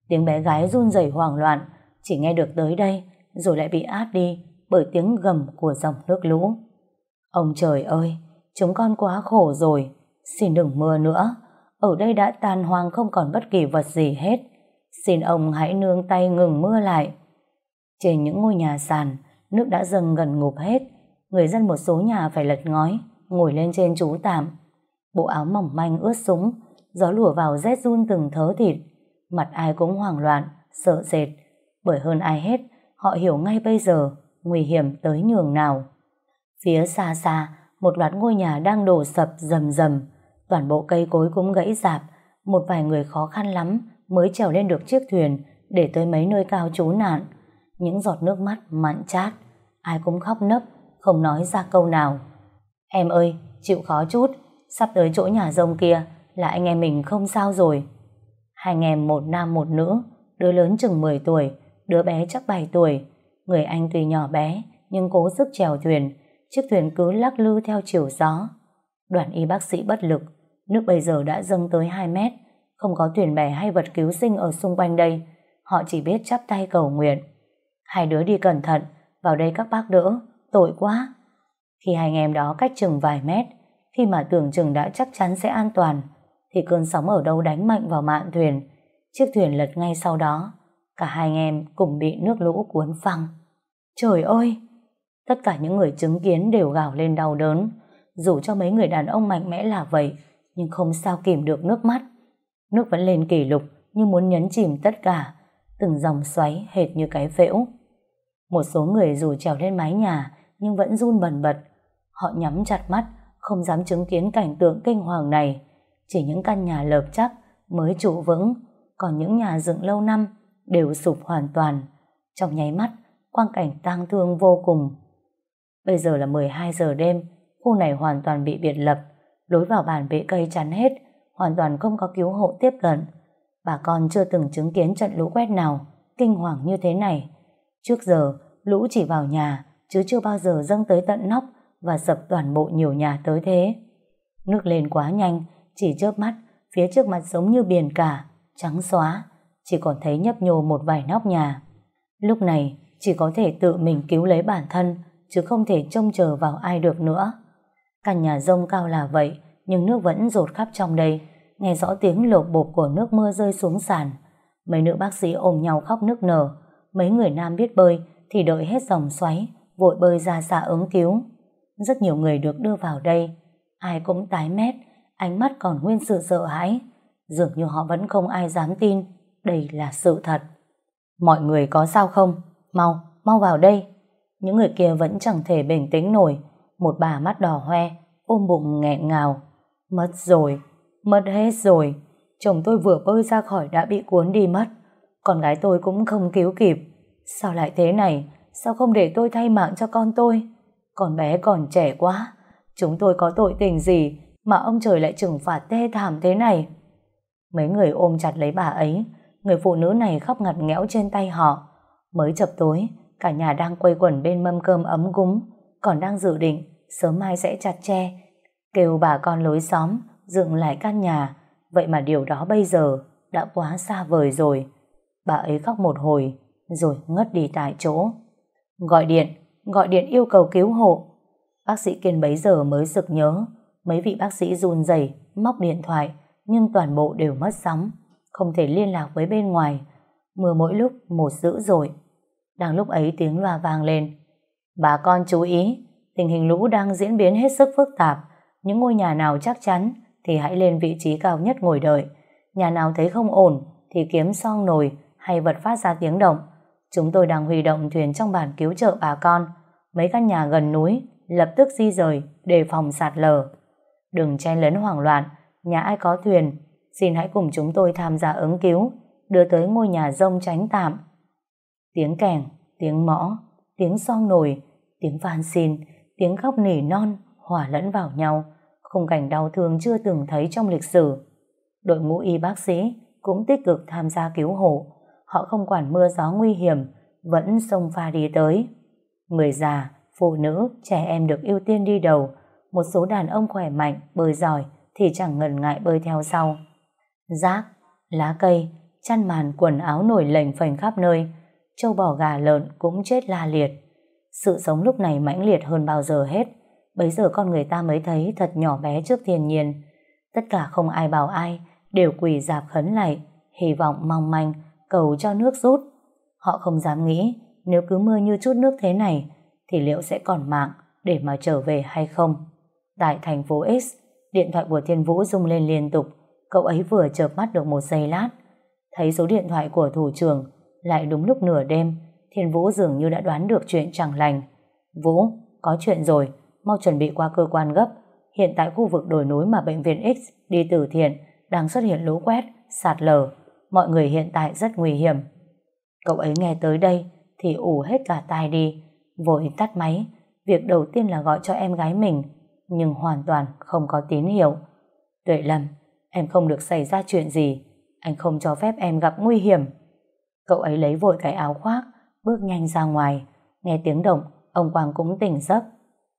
Tiếng bé gái run rẩy hoảng loạn, chỉ nghe được tới đây, rồi lại bị át đi bởi tiếng gầm của dòng nước lũ. Ông trời ơi, chúng con quá khổ rồi, xin đừng mưa nữa. Ở đây đã tàn hoang không còn bất kỳ vật gì hết. Xin ông hãy nương tay ngừng mưa lại. Trên những ngôi nhà sàn, nước đã dâng gần ngụp hết. Người dân một số nhà phải lật ngói, ngồi lên trên trú tạm. Bộ áo mỏng manh ướt sũng, gió lùa vào rét run từng thớ thịt. Mặt ai cũng hoảng loạn, sợ dệt Bởi hơn ai hết, họ hiểu ngay bây giờ nguy hiểm tới nhường nào. Phía xa xa, một loạt ngôi nhà đang đổ sập rầm rầm, toàn bộ cây cối cũng gãy rạp, một vài người khó khăn lắm mới trèo lên được chiếc thuyền để tới mấy nơi cao trú nạn. Những giọt nước mắt mặn chát, ai cũng khóc nấc, không nói ra câu nào. Em ơi, chịu khó chút, sắp tới chỗ nhà rông kia là anh em mình không sao rồi. Hai anh em một nam một nữ, đứa lớn chừng 10 tuổi, đứa bé chắc 7 tuổi. Người anh tuy nhỏ bé, nhưng cố sức chèo thuyền, chiếc thuyền cứ lắc lư theo chiều gió. Đoàn y bác sĩ bất lực, nước bây giờ đã dâng tới 2 mét, không có thuyền bè hay vật cứu sinh ở xung quanh đây, họ chỉ biết chắp tay cầu nguyện. Hai đứa đi cẩn thận, vào đây các bác đỡ, tội quá. Khi hai anh em đó cách chừng vài mét, khi mà tưởng chừng đã chắc chắn sẽ an toàn, thì cơn sóng ở đâu đánh mạnh vào mạn thuyền, chiếc thuyền lật ngay sau đó, cả hai anh em cùng bị nước lũ cuốn phăng. Trời ơi! Tất cả những người chứng kiến đều gào lên đau đớn, dù cho mấy người đàn ông mạnh mẽ là vậy, nhưng không sao kìm được nước mắt. Nước vẫn lên kỷ lục như muốn nhấn chìm tất cả, từng dòng xoáy hệt như cái phễu. Một số người dù trèo lên mái nhà nhưng vẫn run bần bật. Họ nhắm chặt mắt, không dám chứng kiến cảnh tượng kinh hoàng này. Chỉ những căn nhà lợp chắc mới trụ vững, còn những nhà dựng lâu năm đều sụp hoàn toàn. Trong nháy mắt, quang cảnh tang thương vô cùng. Bây giờ là 12 giờ đêm, khu này hoàn toàn bị biệt lập, lối vào bản bị cây chắn hết, hoàn toàn không có cứu hộ tiếp cận. Bà con chưa từng chứng kiến trận lũ quét nào kinh hoàng như thế này. Trước giờ, lũ chỉ vào nhà, chứ chưa bao giờ dâng tới tận nóc và sập toàn bộ nhiều nhà tới thế. Nước lên quá nhanh, chỉ chớp mắt, phía trước mặt giống như biển cả, trắng xóa, chỉ còn thấy nhấp nhô một vài nóc nhà. Lúc này, chỉ có thể tự mình cứu lấy bản thân, chứ không thể trông chờ vào ai được nữa. Căn nhà rông cao là vậy, nhưng nước vẫn rột khắp trong đây, nghe rõ tiếng lộp bộp của nước mưa rơi xuống sàn. Mấy nữ bác sĩ ôm nhau khóc nức nở, mấy người nam biết bơi thì đợi hết dòng xoáy, vội bơi ra xa ứng cứu. Rất nhiều người được đưa vào đây, ai cũng tái mét, ánh mắt còn nguyên sự sợ hãi. Dường như họ vẫn không ai dám tin đây là sự thật. Mọi người có sao không? Mau, mau vào đây. Những người kia vẫn chẳng thể bình tĩnh nổi. Một bà mắt đỏ hoe, ôm bụng nghẹn ngào. Mất rồi, mất hết rồi. Chồng tôi vừa bơi ra khỏi đã bị cuốn đi mất. Con gái tôi cũng không cứu kịp. Sao lại thế này? Sao không để tôi thay mạng cho con tôi? Con bé còn trẻ quá. Chúng tôi có tội tình gì mà ông trời lại trừng phạt tê thảm thế này? Mấy người ôm chặt lấy bà ấy. Người phụ nữ này khóc ngặt nghẽo trên tay họ. Mới chập tối, cả nhà đang quây quần bên mâm cơm ấm cúng, còn đang dự định sớm mai sẽ chặt tre, kêu bà con lối xóm dựng lại căn nhà. Vậy mà điều đó bây giờ đã quá xa vời rồi. Bà ấy khóc một hồi, rồi ngất đi tại chỗ. Gọi điện, gọi điện yêu cầu cứu hộ. Bác sĩ Kiên bấy giờ mới sực nhớ, mấy vị bác sĩ run rẩy móc điện thoại, nhưng toàn bộ đều mất sóng, không thể liên lạc với bên ngoài. Mưa mỗi lúc một dữ dội. Đang lúc ấy tiếng loa vang lên. Bà con chú ý, tình hình lũ đang diễn biến hết sức phức tạp. Những ngôi nhà nào chắc chắn thì hãy lên vị trí cao nhất ngồi đợi. Nhà nào thấy không ổn thì kiếm song nồi hay vật phát ra tiếng động. Chúng tôi đang huy động thuyền trong bản cứu trợ bà con. Mấy căn nhà gần núi lập tức di rời đề phòng sạt lở. Đừng chen lấn hoảng loạn, nhà ai có thuyền, xin hãy cùng chúng tôi tham gia ứng cứu, đưa tới ngôi nhà rông tránh tạm. Tiếng kèn, tiếng mõ, tiếng song nổi, tiếng van xin, tiếng khóc nỉ non hòa lẫn vào nhau, khung cảnh đau thương chưa từng thấy trong lịch sử. Đội ngũ y bác sĩ cũng tích cực tham gia cứu hộ, họ không quản mưa gió nguy hiểm, vẫn xông pha đi tới. Người già, phụ nữ, trẻ em được ưu tiên đi đầu, một số đàn ông khỏe mạnh, bơi giỏi thì chẳng ngần ngại bơi theo sau. Rác, lá cây, chăn màn quần áo nổi lềnh phềnh khắp nơi, châu bò gà lợn cũng chết la liệt. Sự sống lúc này mãnh liệt hơn bao giờ hết, bấy giờ con người ta mới thấy thật nhỏ bé trước thiên nhiên. Tất cả không ai bảo ai, đều quỳ dạp khấn lại, hy vọng mong manh, cầu cho nước rút. Họ không dám nghĩ, nếu cứ mưa như chút nước thế này, thì liệu sẽ còn mạng để mà trở về hay không? Tại thành phố X, điện thoại của Thiên Vũ rung lên liên tục, cậu ấy vừa chợp mắt được một giây lát. Thấy số điện thoại của thủ trưởng, lại đúng lúc nửa đêm, Thiên Vũ dường như đã đoán được chuyện chẳng lành. Vũ, có chuyện rồi, mau chuẩn bị qua cơ quan gấp. Hiện tại khu vực đồi núi mà bệnh viện X đi từ thiện đang xuất hiện lũ quét, sạt lở. Mọi người hiện tại rất nguy hiểm. Cậu ấy nghe tới đây thì ủ hết cả tai đi, vội tắt máy. Việc đầu tiên là gọi cho em gái mình, nhưng hoàn toàn không có tín hiệu. Tuệ Lâm, em không được xảy ra chuyện gì, anh không cho phép em gặp nguy hiểm. Cậu ấy lấy vội cái áo khoác, bước nhanh ra ngoài. Nghe tiếng động, ông Quang cũng tỉnh giấc.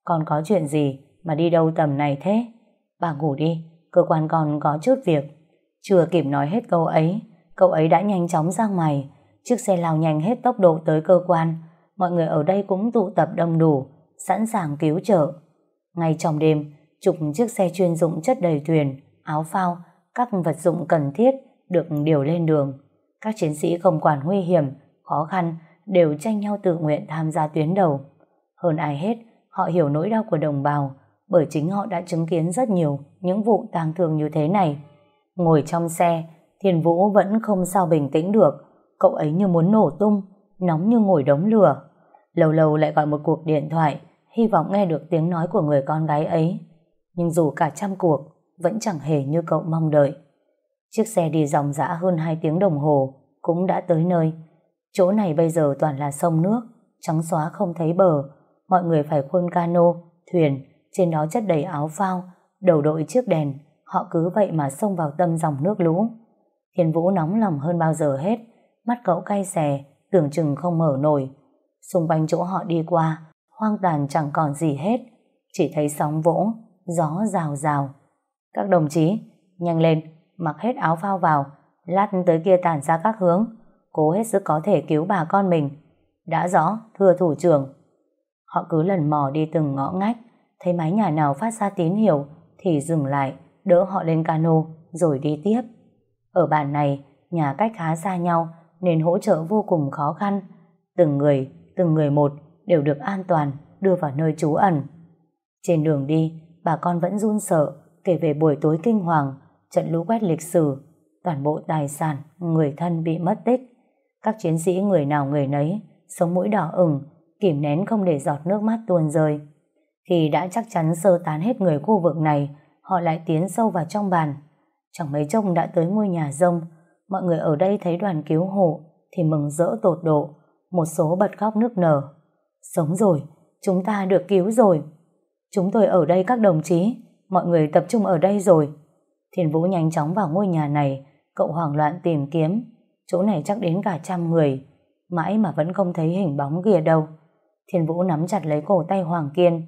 Con có chuyện gì mà đi đâu tầm này thế? Bà ngủ đi, cơ quan con có chút việc. Chưa kịp nói hết câu ấy, cậu ấy đã nhanh chóng ra ngoài. Chiếc xe lao nhanh hết tốc độ tới cơ quan. Mọi người ở đây cũng tụ tập đông đủ, sẵn sàng cứu trợ. Ngay trong đêm, chục chiếc xe chuyên dụng chất đầy thuyền, áo phao, các vật dụng cần thiết được điều lên đường. Các chiến sĩ không quản nguy hiểm, khó khăn đều tranh nhau tự nguyện tham gia tuyến đầu. Hơn ai hết, họ hiểu nỗi đau của đồng bào bởi chính họ đã chứng kiến rất nhiều những vụ tang thương như thế này. Ngồi trong xe, Thiền Vũ vẫn không sao bình tĩnh được. Cậu ấy như muốn nổ tung, nóng như ngồi đống lửa. Lâu lâu lại gọi một cuộc điện thoại, hy vọng nghe được tiếng nói của người con gái ấy. Nhưng dù cả trăm cuộc, vẫn chẳng hề như cậu mong đợi. Chiếc xe đi dòng dã hơn 2 tiếng đồng hồ, cũng đã tới nơi. Chỗ này bây giờ toàn là sông nước, trắng xóa không thấy bờ. Mọi người phải khuôn cano, thuyền, trên đó chất đầy áo phao, đầu đội chiếc đèn. Họ cứ vậy mà xông vào tâm dòng nước lũ. Thiên Vũ nóng lòng hơn bao giờ hết, mắt cậu cay xè, tưởng chừng không mở nổi. Xung quanh chỗ họ đi qua, hoang tàn chẳng còn gì hết, chỉ thấy sóng vỗ, gió rào rào. Các đồng chí, nhanh lên, mặc hết áo phao vào, lát tới kia tản ra các hướng, cố hết sức có thể cứu bà con mình. Đã rõ, thưa thủ trưởng. Họ cứ lần mò đi từng ngõ ngách, thấy mái nhà nào phát ra tín hiệu thì dừng lại, đỡ họ lên cano rồi đi tiếp. Ở bản này, nhà cách khá xa nhau nên hỗ trợ vô cùng khó khăn. Từng người, từng người một đều được an toàn đưa vào nơi trú ẩn. Trên đường đi, bà con vẫn run sợ kể về buổi tối kinh hoàng, trận lũ quét lịch sử, toàn bộ tài sản, người thân bị mất tích. Các chiến sĩ người nào người nấy, sống mũi đỏ ửng, kìm nén không để giọt nước mắt tuôn rơi. Khi đã chắc chắn sơ tán hết người khu vực này, họ lại tiến sâu vào trong bàn. Chẳng mấy chốc đã tới ngôi nhà rông, mọi người ở đây thấy đoàn cứu hộ thì mừng rỡ tột độ, một số bật khóc nức nở. Sống rồi, chúng ta được cứu rồi. Chúng tôi ở đây các đồng chí, mọi người tập trung ở đây rồi. Thiền Vũ nhanh chóng vào ngôi nhà này, cậu hoảng loạn tìm kiếm. Chỗ này chắc đến cả trăm người, mãi mà vẫn không thấy hình bóng kia đâu. Thiên Vũ nắm chặt lấy cổ tay Hoàng Kiên.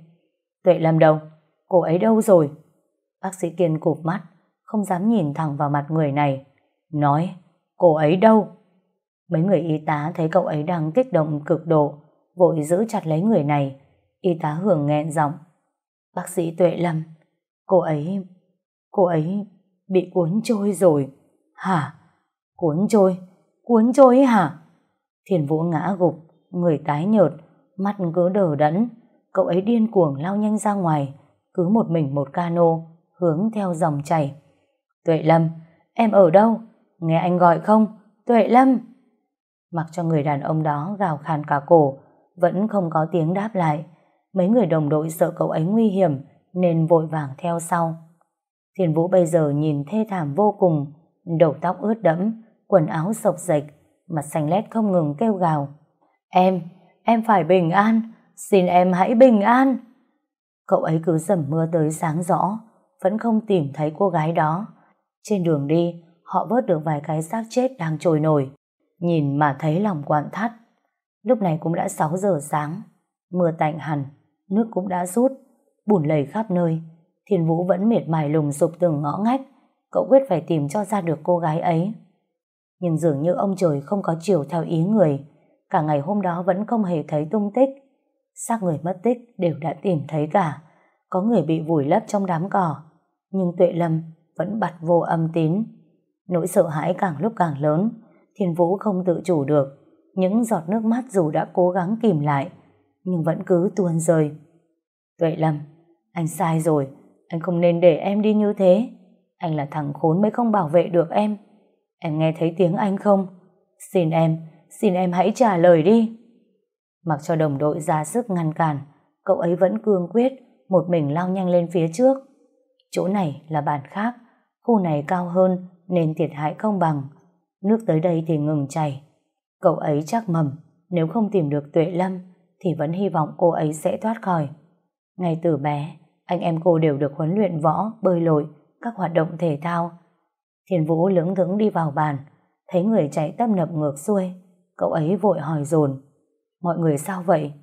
Tuệ Lâm đâu? Cô ấy đâu rồi? Bác sĩ Kiên cụp mắt, không dám nhìn thẳng vào mặt người này. Nói, cô ấy đâu? Mấy người y tá thấy cậu ấy đang kích động cực độ, vội giữ chặt lấy người này. Y tá hưởng nghẹn giọng. Bác sĩ Tuệ Lâm, cô ấy, cô ấy bị cuốn trôi rồi. Hả? Cuốn trôi? Cuốn trôi hả? Thiền Vũ ngã gục, người tái nhợt, mắt cứ đờ đẫn. Cậu ấy điên cuồng lao nhanh ra ngoài, cứ một mình một cano, hướng theo dòng chảy. Tuệ Lâm, em ở đâu? Nghe anh gọi không? Tuệ Lâm! Mặc cho người đàn ông đó gào khàn cả cổ, vẫn không có tiếng đáp lại. Mấy người đồng đội sợ cậu ấy nguy hiểm, nên vội vàng theo sau. Thiên Vũ bây giờ nhìn thê thảm vô cùng, đầu tóc ướt đẫm, quần áo sộc dịch, mặt xanh lét không ngừng kêu gào. Em, em phải bình an, xin em hãy bình an. Cậu ấy cứ dầm mưa tới sáng rõ, vẫn không tìm thấy cô gái đó. Trên đường đi, họ vớt được vài cái xác chết đang trồi nổi. Nhìn mà thấy lòng quặn thắt. Lúc này cũng đã 6 giờ sáng. Mưa tạnh hẳn, nước cũng đã rút, bùn lầy khắp nơi. Thiên Vũ vẫn mệt mài lùng sụp từng ngõ ngách. Cậu quyết phải tìm cho ra được cô gái ấy. Nhưng dường như ông trời không có chiều theo ý người. Cả ngày hôm đó vẫn không hề thấy tung tích. Xác người mất tích đều đã tìm thấy cả. Có người bị vùi lấp trong đám cỏ. Nhưng Tuệ Lâm vẫn bật vô âm tín. Nỗi sợ hãi càng lúc càng lớn. Thiên Vũ không tự chủ được. Những giọt nước mắt dù đã cố gắng kìm lại, nhưng vẫn cứ tuôn rơi. Tuệ Lâm, anh sai rồi. Anh không nên để em đi như thế. Anh là thằng khốn mới không bảo vệ được em. Em nghe thấy tiếng anh không? Xin em, xin em hãy trả lời đi. Mặc cho đồng đội ra sức ngăn cản, cậu ấy vẫn cương quyết, một mình lao nhanh lên phía trước. Chỗ này là bản khác, khu này cao hơn nên thiệt hại không bằng. Nước tới đây thì ngừng chảy. Cậu ấy chắc mầm, nếu không tìm được Tuệ Lâm thì vẫn hy vọng cô ấy sẽ thoát khỏi. Ngay từ bé, anh em cô đều được huấn luyện võ, bơi lội, các hoạt động thể thao. Thiền Vũ lưỡng thững đi vào bàn, thấy người chạy tấp nập ngược xuôi. Cậu ấy vội hỏi dồn Mọi người sao vậy?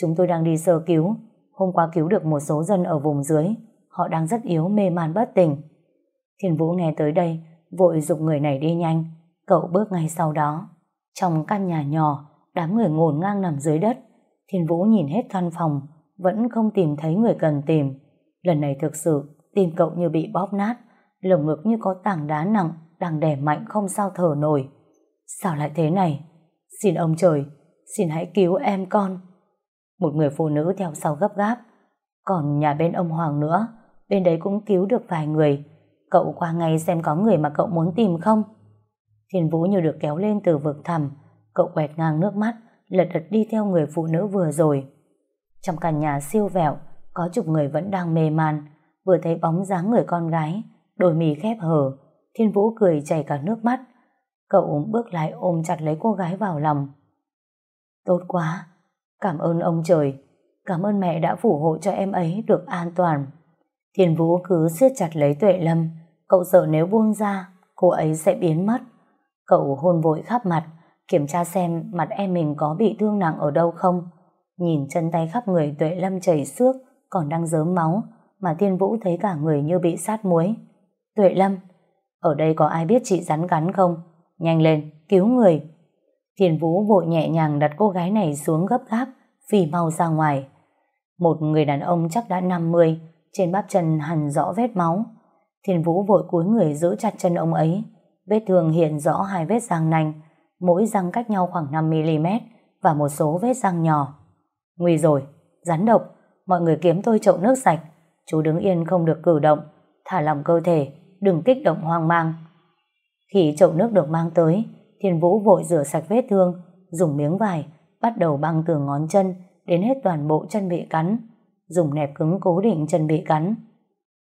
Chúng tôi đang đi sơ cứu. Hôm qua cứu được một số dân ở vùng dưới. Họ đang rất yếu mê man bất tỉnh. Thiền Vũ nghe tới đây, vội dục người này đi nhanh. Cậu bước ngay sau đó. Trong căn nhà nhỏ, đám người ngổn ngang nằm dưới đất. Thiên Vũ nhìn hết căn phòng, vẫn không tìm thấy người cần tìm. Lần này thực sự, tim cậu như bị bóp nát, lồng ngực như có tảng đá nặng, đang đè mạnh không sao thở nổi. Sao lại thế này? Xin ông trời, xin hãy cứu em con. Một người phụ nữ theo sau gấp gáp. Còn nhà bên ông Hoàng nữa, bên đấy cũng cứu được vài người. Cậu qua ngay xem có người mà cậu muốn tìm không? Thiên Vũ như được kéo lên từ vực thẳm, cậu quẹt ngang nước mắt, lật đật đi theo người phụ nữ vừa rồi. Trong căn nhà siêu vẹo, có chục người vẫn đang mê man, vừa thấy bóng dáng người con gái, đôi mì khép hờ Thiên Vũ cười chảy cả nước mắt. Cậu bước lại ôm chặt lấy cô gái vào lòng. Tốt quá, cảm ơn ông trời, cảm ơn mẹ đã phù hộ cho em ấy được an toàn. Thiên Vũ cứ siết chặt lấy Tuệ Lâm, cậu sợ nếu buông ra, cô ấy sẽ biến mất. Cậu hôn vội khắp mặt, kiểm tra xem mặt em mình có bị thương nặng ở đâu không. Nhìn chân tay khắp người Tuệ Lâm chảy xước, còn đang dớm máu, mà Thiên Vũ thấy cả người như bị sát muối. Tuệ Lâm, ở đây có ai biết chị rắn gắn không? Nhanh lên, cứu người. Thiên Vũ vội nhẹ nhàng đặt cô gái này xuống gấp gáp, phi mau ra ngoài. Một người đàn ông chắc đã 50, trên bắp chân hằn rõ vết máu. Thiên Vũ vội cúi người giữ chặt chân ông ấy. Vết thương hiện rõ hai vết răng nanh, mỗi răng cách nhau khoảng 5mm, và một số vết răng nhỏ. Nguy rồi, rắn độc, mọi người kiếm tôi chậu nước sạch. Chú đứng yên không được cử động, thả lỏng cơ thể, đừng kích động hoang mang. Khi chậu nước được mang tới, Thiên Vũ vội rửa sạch vết thương, dùng miếng vải, bắt đầu băng từ ngón chân đến hết toàn bộ chân bị cắn, dùng nẹp cứng cố định chân bị cắn.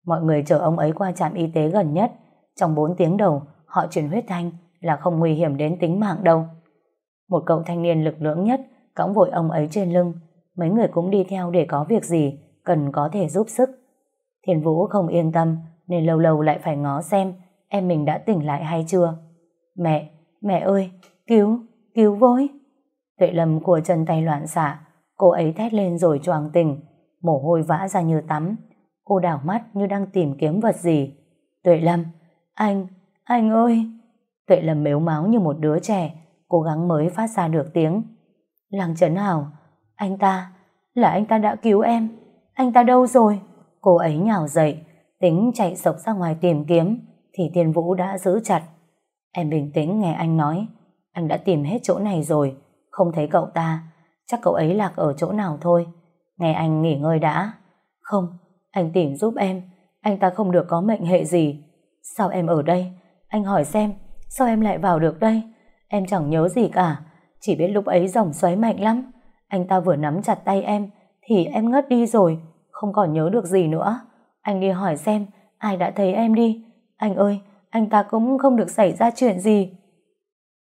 Mọi người chở ông ấy qua trạm y tế gần nhất, trong 4 tiếng đầu họ truyền huyết thanh là không nguy hiểm đến tính mạng đâu. Một cậu thanh niên lực lưỡng nhất cõng vội ông ấy trên lưng, mấy người cũng đi theo để có việc gì cần có thể giúp sức. Thiên Vũ không yên tâm nên lâu lâu lại phải ngó xem em mình đã tỉnh lại hay chưa. Mẹ, mẹ ơi, cứu, cứu với. Tuệ Lâm của chân tay loạn xạ, cô ấy thét lên rồi choàng tỉnh, mồ hôi vã ra như tắm. Cô đảo mắt như đang tìm kiếm vật gì. Tuệ Lâm, anh, anh ơi. Tuệ Lâm mếu máu như một đứa trẻ, cố gắng mới phát ra được tiếng. Làng Trấn Hảo, anh ta, là anh ta đã cứu em. Anh ta đâu rồi? Cô ấy nhào dậy, tính chạy sộc ra ngoài tìm kiếm, thì Thiên Vũ đã giữ chặt. Em bình tĩnh nghe anh nói, anh đã tìm hết chỗ này rồi, không thấy cậu ta, chắc cậu ấy lạc ở chỗ nào thôi. Nghe anh nghỉ ngơi đã. Không, anh tìm giúp em, anh ta không được có mệnh hệ gì. Sao em ở đây? Anh hỏi xem, sao em lại vào được đây? Em chẳng nhớ gì cả, chỉ biết lúc ấy dòng xoáy mạnh lắm. Anh ta vừa nắm chặt tay em, thì em ngất đi rồi, không còn nhớ được gì nữa. Anh đi hỏi xem, ai đã thấy em đi. Anh ơi, anh ta cũng không được xảy ra chuyện gì.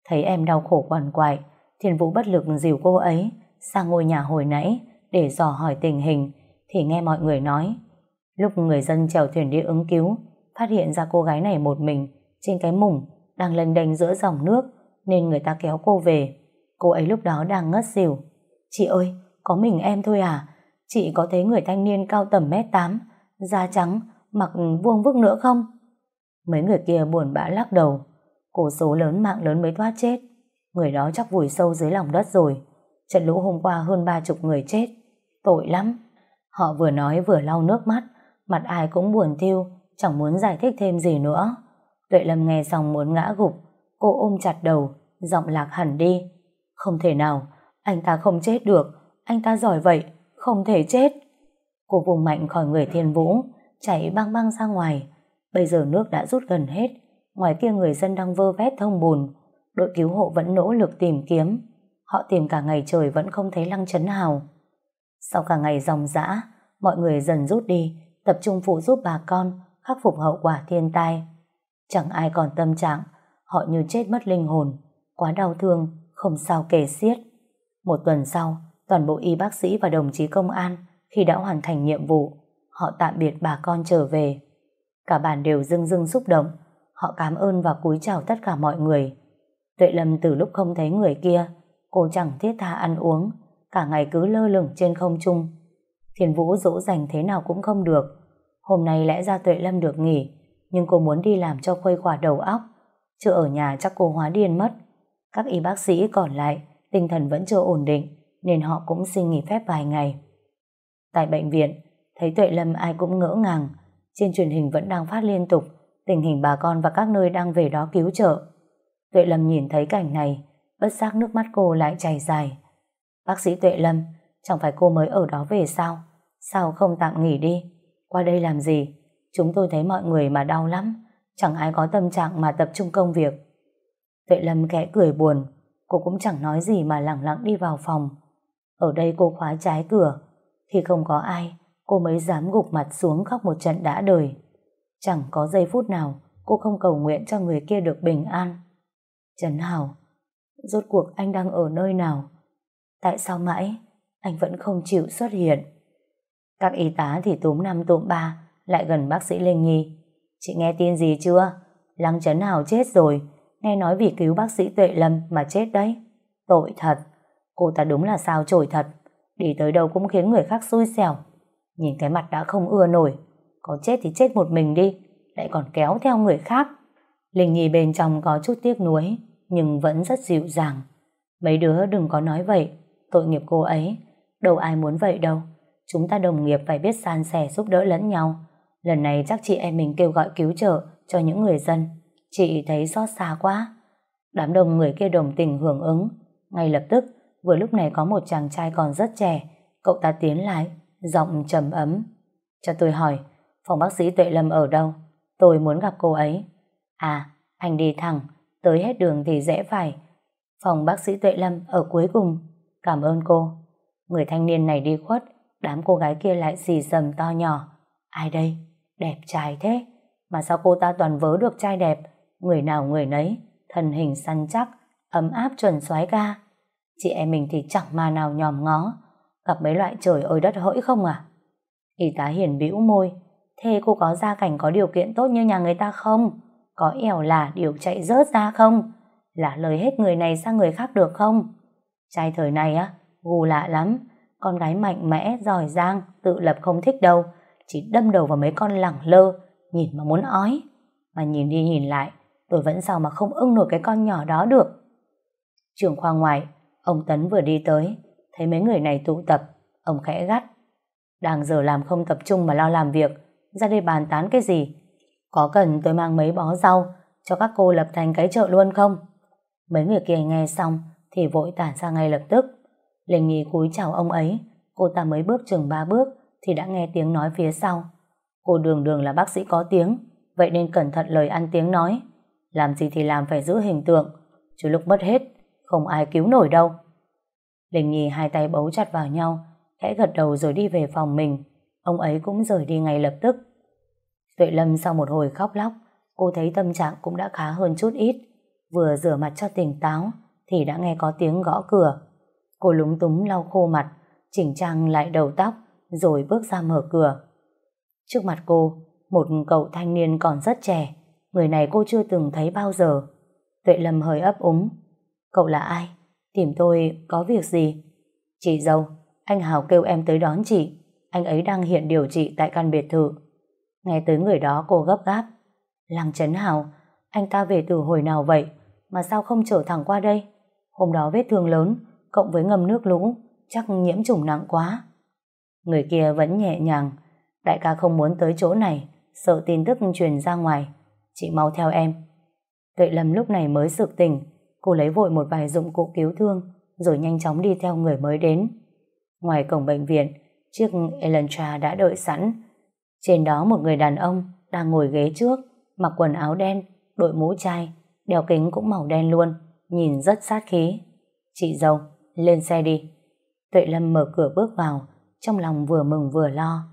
Thấy em đau khổ quằn quại, Thiên Vũ bất lực dìu cô ấy sang ngôi nhà hồi nãy để dò hỏi tình hình, thì nghe mọi người nói. Lúc người dân chèo thuyền đi ứng cứu, phát hiện ra cô gái này một mình trên cái mùng đang lênh đênh giữa dòng nước nên người ta kéo cô về. Cô ấy lúc đó đang ngất xỉu. Chị ơi, có mình em thôi à? Chị có thấy người thanh niên cao tầm mét tám, da trắng, mặc vuông vức nữa không? Mấy người kia buồn bã lắc đầu. Cổ số lớn mạng lớn mới thoát chết. Người đó chắc vùi sâu dưới lòng đất rồi. Trận lũ hôm qua hơn ba chục người chết. Tội lắm. Họ vừa nói vừa lau nước mắt, mặt ai cũng buồn thiêu, chẳng muốn giải thích thêm gì nữa. Tuệ Lâm nghe xong muốn ngã gục, cô ôm chặt đầu, giọng lạc hẳn đi. Không thể nào, anh ta không chết được, anh ta giỏi vậy, không thể chết. Cô vùng mạnh khỏi người thiên vũ, chạy băng băng ra ngoài. Bây giờ nước đã rút gần hết, ngoài kia người dân đang vơ vét thông bùn. Đội cứu hộ vẫn nỗ lực tìm kiếm. Họ tìm cả ngày trời vẫn không thấy lăng chấn hào. Sau cả ngày dòng dã, mọi người dần rút đi, tập trung phụ giúp bà con khắc phục hậu quả thiên tai. Chẳng ai còn tâm trạng, họ như chết mất linh hồn, quá đau thương, không sao kể xiết. Một tuần sau, toàn bộ y bác sĩ và đồng chí công an khi đã hoàn thành nhiệm vụ, họ tạm biệt bà con trở về. Cả bàn đều dưng dưng xúc động, họ cảm ơn và cúi chào tất cả mọi người. Tuệ Lâm từ lúc không thấy người kia, cô chẳng thiết tha ăn uống, cả ngày cứ lơ lửng trên không trung. Thiền Vũ dỗ dành thế nào cũng không được. Hôm nay lẽ ra Tuệ Lâm được nghỉ, nhưng cô muốn đi làm cho khuây khỏa đầu óc. Chứ ở nhà chắc cô hóa điên mất. Các y bác sĩ còn lại, tinh thần vẫn chưa ổn định, nên họ cũng xin nghỉ phép vài ngày. Tại bệnh viện, thấy Tuệ Lâm ai cũng ngỡ ngàng, trên truyền hình vẫn đang phát liên tục tình hình bà con và các nơi đang về đó cứu trợ. Tuệ Lâm nhìn thấy cảnh này, bất giác nước mắt cô lại chảy dài. Bác sĩ Tuệ Lâm, chẳng phải cô mới ở đó về sao? Sao không tạm nghỉ đi? Qua đây làm gì? Chúng tôi thấy mọi người mà đau lắm, chẳng ai có tâm trạng mà tập trung công việc. Tuệ Lâm kẽ cười buồn, cô cũng chẳng nói gì mà lẳng lặng đi vào phòng. Ở đây cô khóa trái cửa, khi không có ai, cô mới dám gục mặt xuống khóc một trận đã đời. Chẳng có giây phút nào cô không cầu nguyện cho người kia được bình an. Trấn Hảo, rốt cuộc anh đang ở nơi nào? Tại sao mãi anh vẫn không chịu xuất hiện? Các y tá thì túm năm tụm ba lại gần bác sĩ Linh Nhi. Chị nghe tin gì chưa? Lăng Trấn Hảo chết rồi. Nghe nói vì cứu bác sĩ Tuệ Lâm mà chết đấy. Tội thật. Cô ta đúng là sao trổi thật. Đi tới đâu cũng khiến người khác xui xẻo. Nhìn cái mặt đã không ưa nổi. Có chết thì chết một mình đi. Lại còn kéo theo người khác. Linh Nhi bên trong có chút tiếc nuối. Nhưng vẫn rất dịu dàng. Mấy đứa đừng có nói vậy. Tội nghiệp cô ấy. Đâu ai muốn vậy đâu. Chúng ta đồng nghiệp phải biết san sẻ giúp đỡ lẫn nhau. Lần này chắc chị em mình kêu gọi cứu trợ cho những người dân. Chị thấy xót xa quá. Đám đông người kia đồng tình hưởng ứng. Ngay lập tức, Vừa lúc này có một chàng trai còn rất trẻ, cậu ta tiến lại, giọng trầm ấm. Cho tôi hỏi, phòng bác sĩ Tuệ Lâm ở đâu? Tôi muốn gặp cô ấy. À, anh đi thẳng, tới hết đường thì rẽ phải. Phòng bác sĩ Tuệ Lâm ở cuối cùng. Cảm ơn cô. Người thanh niên này đi khuất, đám cô gái kia lại xì sầm to nhỏ. Ai đây? Đẹp trai thế. Mà sao cô ta toàn vớ được trai đẹp, người nào người nấy, thân hình săn chắc, ấm áp chuẩn soái ca. Chị em mình thì chẳng mà nào nhòm ngó, gặp mấy loại trời ơi đất hỡi không à? Y tá hiền bĩu môi, thế cô có gia cảnh có điều kiện tốt như nhà người ta không? Có ẻo là điều chạy rớt ra không? Là lời hết người này sang người khác được không? Trai thời này á, gù lạ lắm, con gái mạnh mẽ, giỏi giang, tự lập không thích đâu, chỉ đâm đầu vào mấy con lẳng lơ, nhìn mà muốn ói. Mà nhìn đi nhìn lại, tôi vẫn sao mà không ưng nổi cái con nhỏ đó được. Trường khoa ngoài, ông Tấn vừa đi tới, thấy mấy người này tụ tập, ông khẽ gắt. Đang giờ làm không tập trung mà lo làm việc, ra đây bàn tán cái gì? Có cần tôi mang mấy bó rau cho các cô lập thành cái chợ luôn không? Mấy người kia nghe xong thì vội tản ra ngay lập tức. Linh Nhi cúi chào ông ấy, cô ta mới bước chừng ba bước thì đã nghe tiếng nói phía sau. Cô đường đường là bác sĩ có tiếng, vậy nên cẩn thận lời ăn tiếng nói. Làm gì thì làm phải giữ hình tượng, chứ lúc mất hết, không ai cứu nổi đâu. Linh Nhi hai tay bấu chặt vào nhau, khẽ gật đầu rồi đi về phòng mình. Ông ấy cũng rời đi ngay lập tức. Tuệ Lâm sau một hồi khóc lóc, cô thấy tâm trạng cũng đã khá hơn chút ít. Vừa rửa mặt cho tỉnh táo, thì đã nghe có tiếng gõ cửa. Cô lúng túng lau khô mặt, chỉnh trang lại đầu tóc, rồi bước ra mở cửa. Trước mặt cô, một cậu thanh niên còn rất trẻ, người này cô chưa từng thấy bao giờ. Tuệ Lâm hơi ấp úng. Cậu là ai? Tìm tôi có việc gì? Chị dâu, anh Hào kêu em tới đón chị. Anh ấy đang hiện điều trị tại căn biệt thự. Nghe tới người đó cô gấp gáp. Lăng Trấn Hào, anh ta về từ hồi nào vậy? Mà sao không trở thẳng qua đây? Hôm đó vết thương lớn, cộng với ngâm nước lũ, chắc nhiễm trùng nặng quá. Người kia vẫn nhẹ nhàng. Đại ca không muốn tới chỗ này, sợ tin tức truyền ra ngoài. Chị mau theo em. Tuệ Lâm lúc này mới sực tỉnh, cô lấy vội một vài dụng cụ cứu thương, rồi nhanh chóng đi theo người mới đến. Ngoài cổng bệnh viện, chiếc Elantra đã đợi sẵn. Trên đó một người đàn ông đang ngồi ghế trước, mặc quần áo đen, đội mũ chai, đeo kính cũng màu đen luôn, nhìn rất sát khí. Chị dâu, lên xe đi. Tuệ Lâm mở cửa bước vào, trong lòng vừa mừng vừa lo.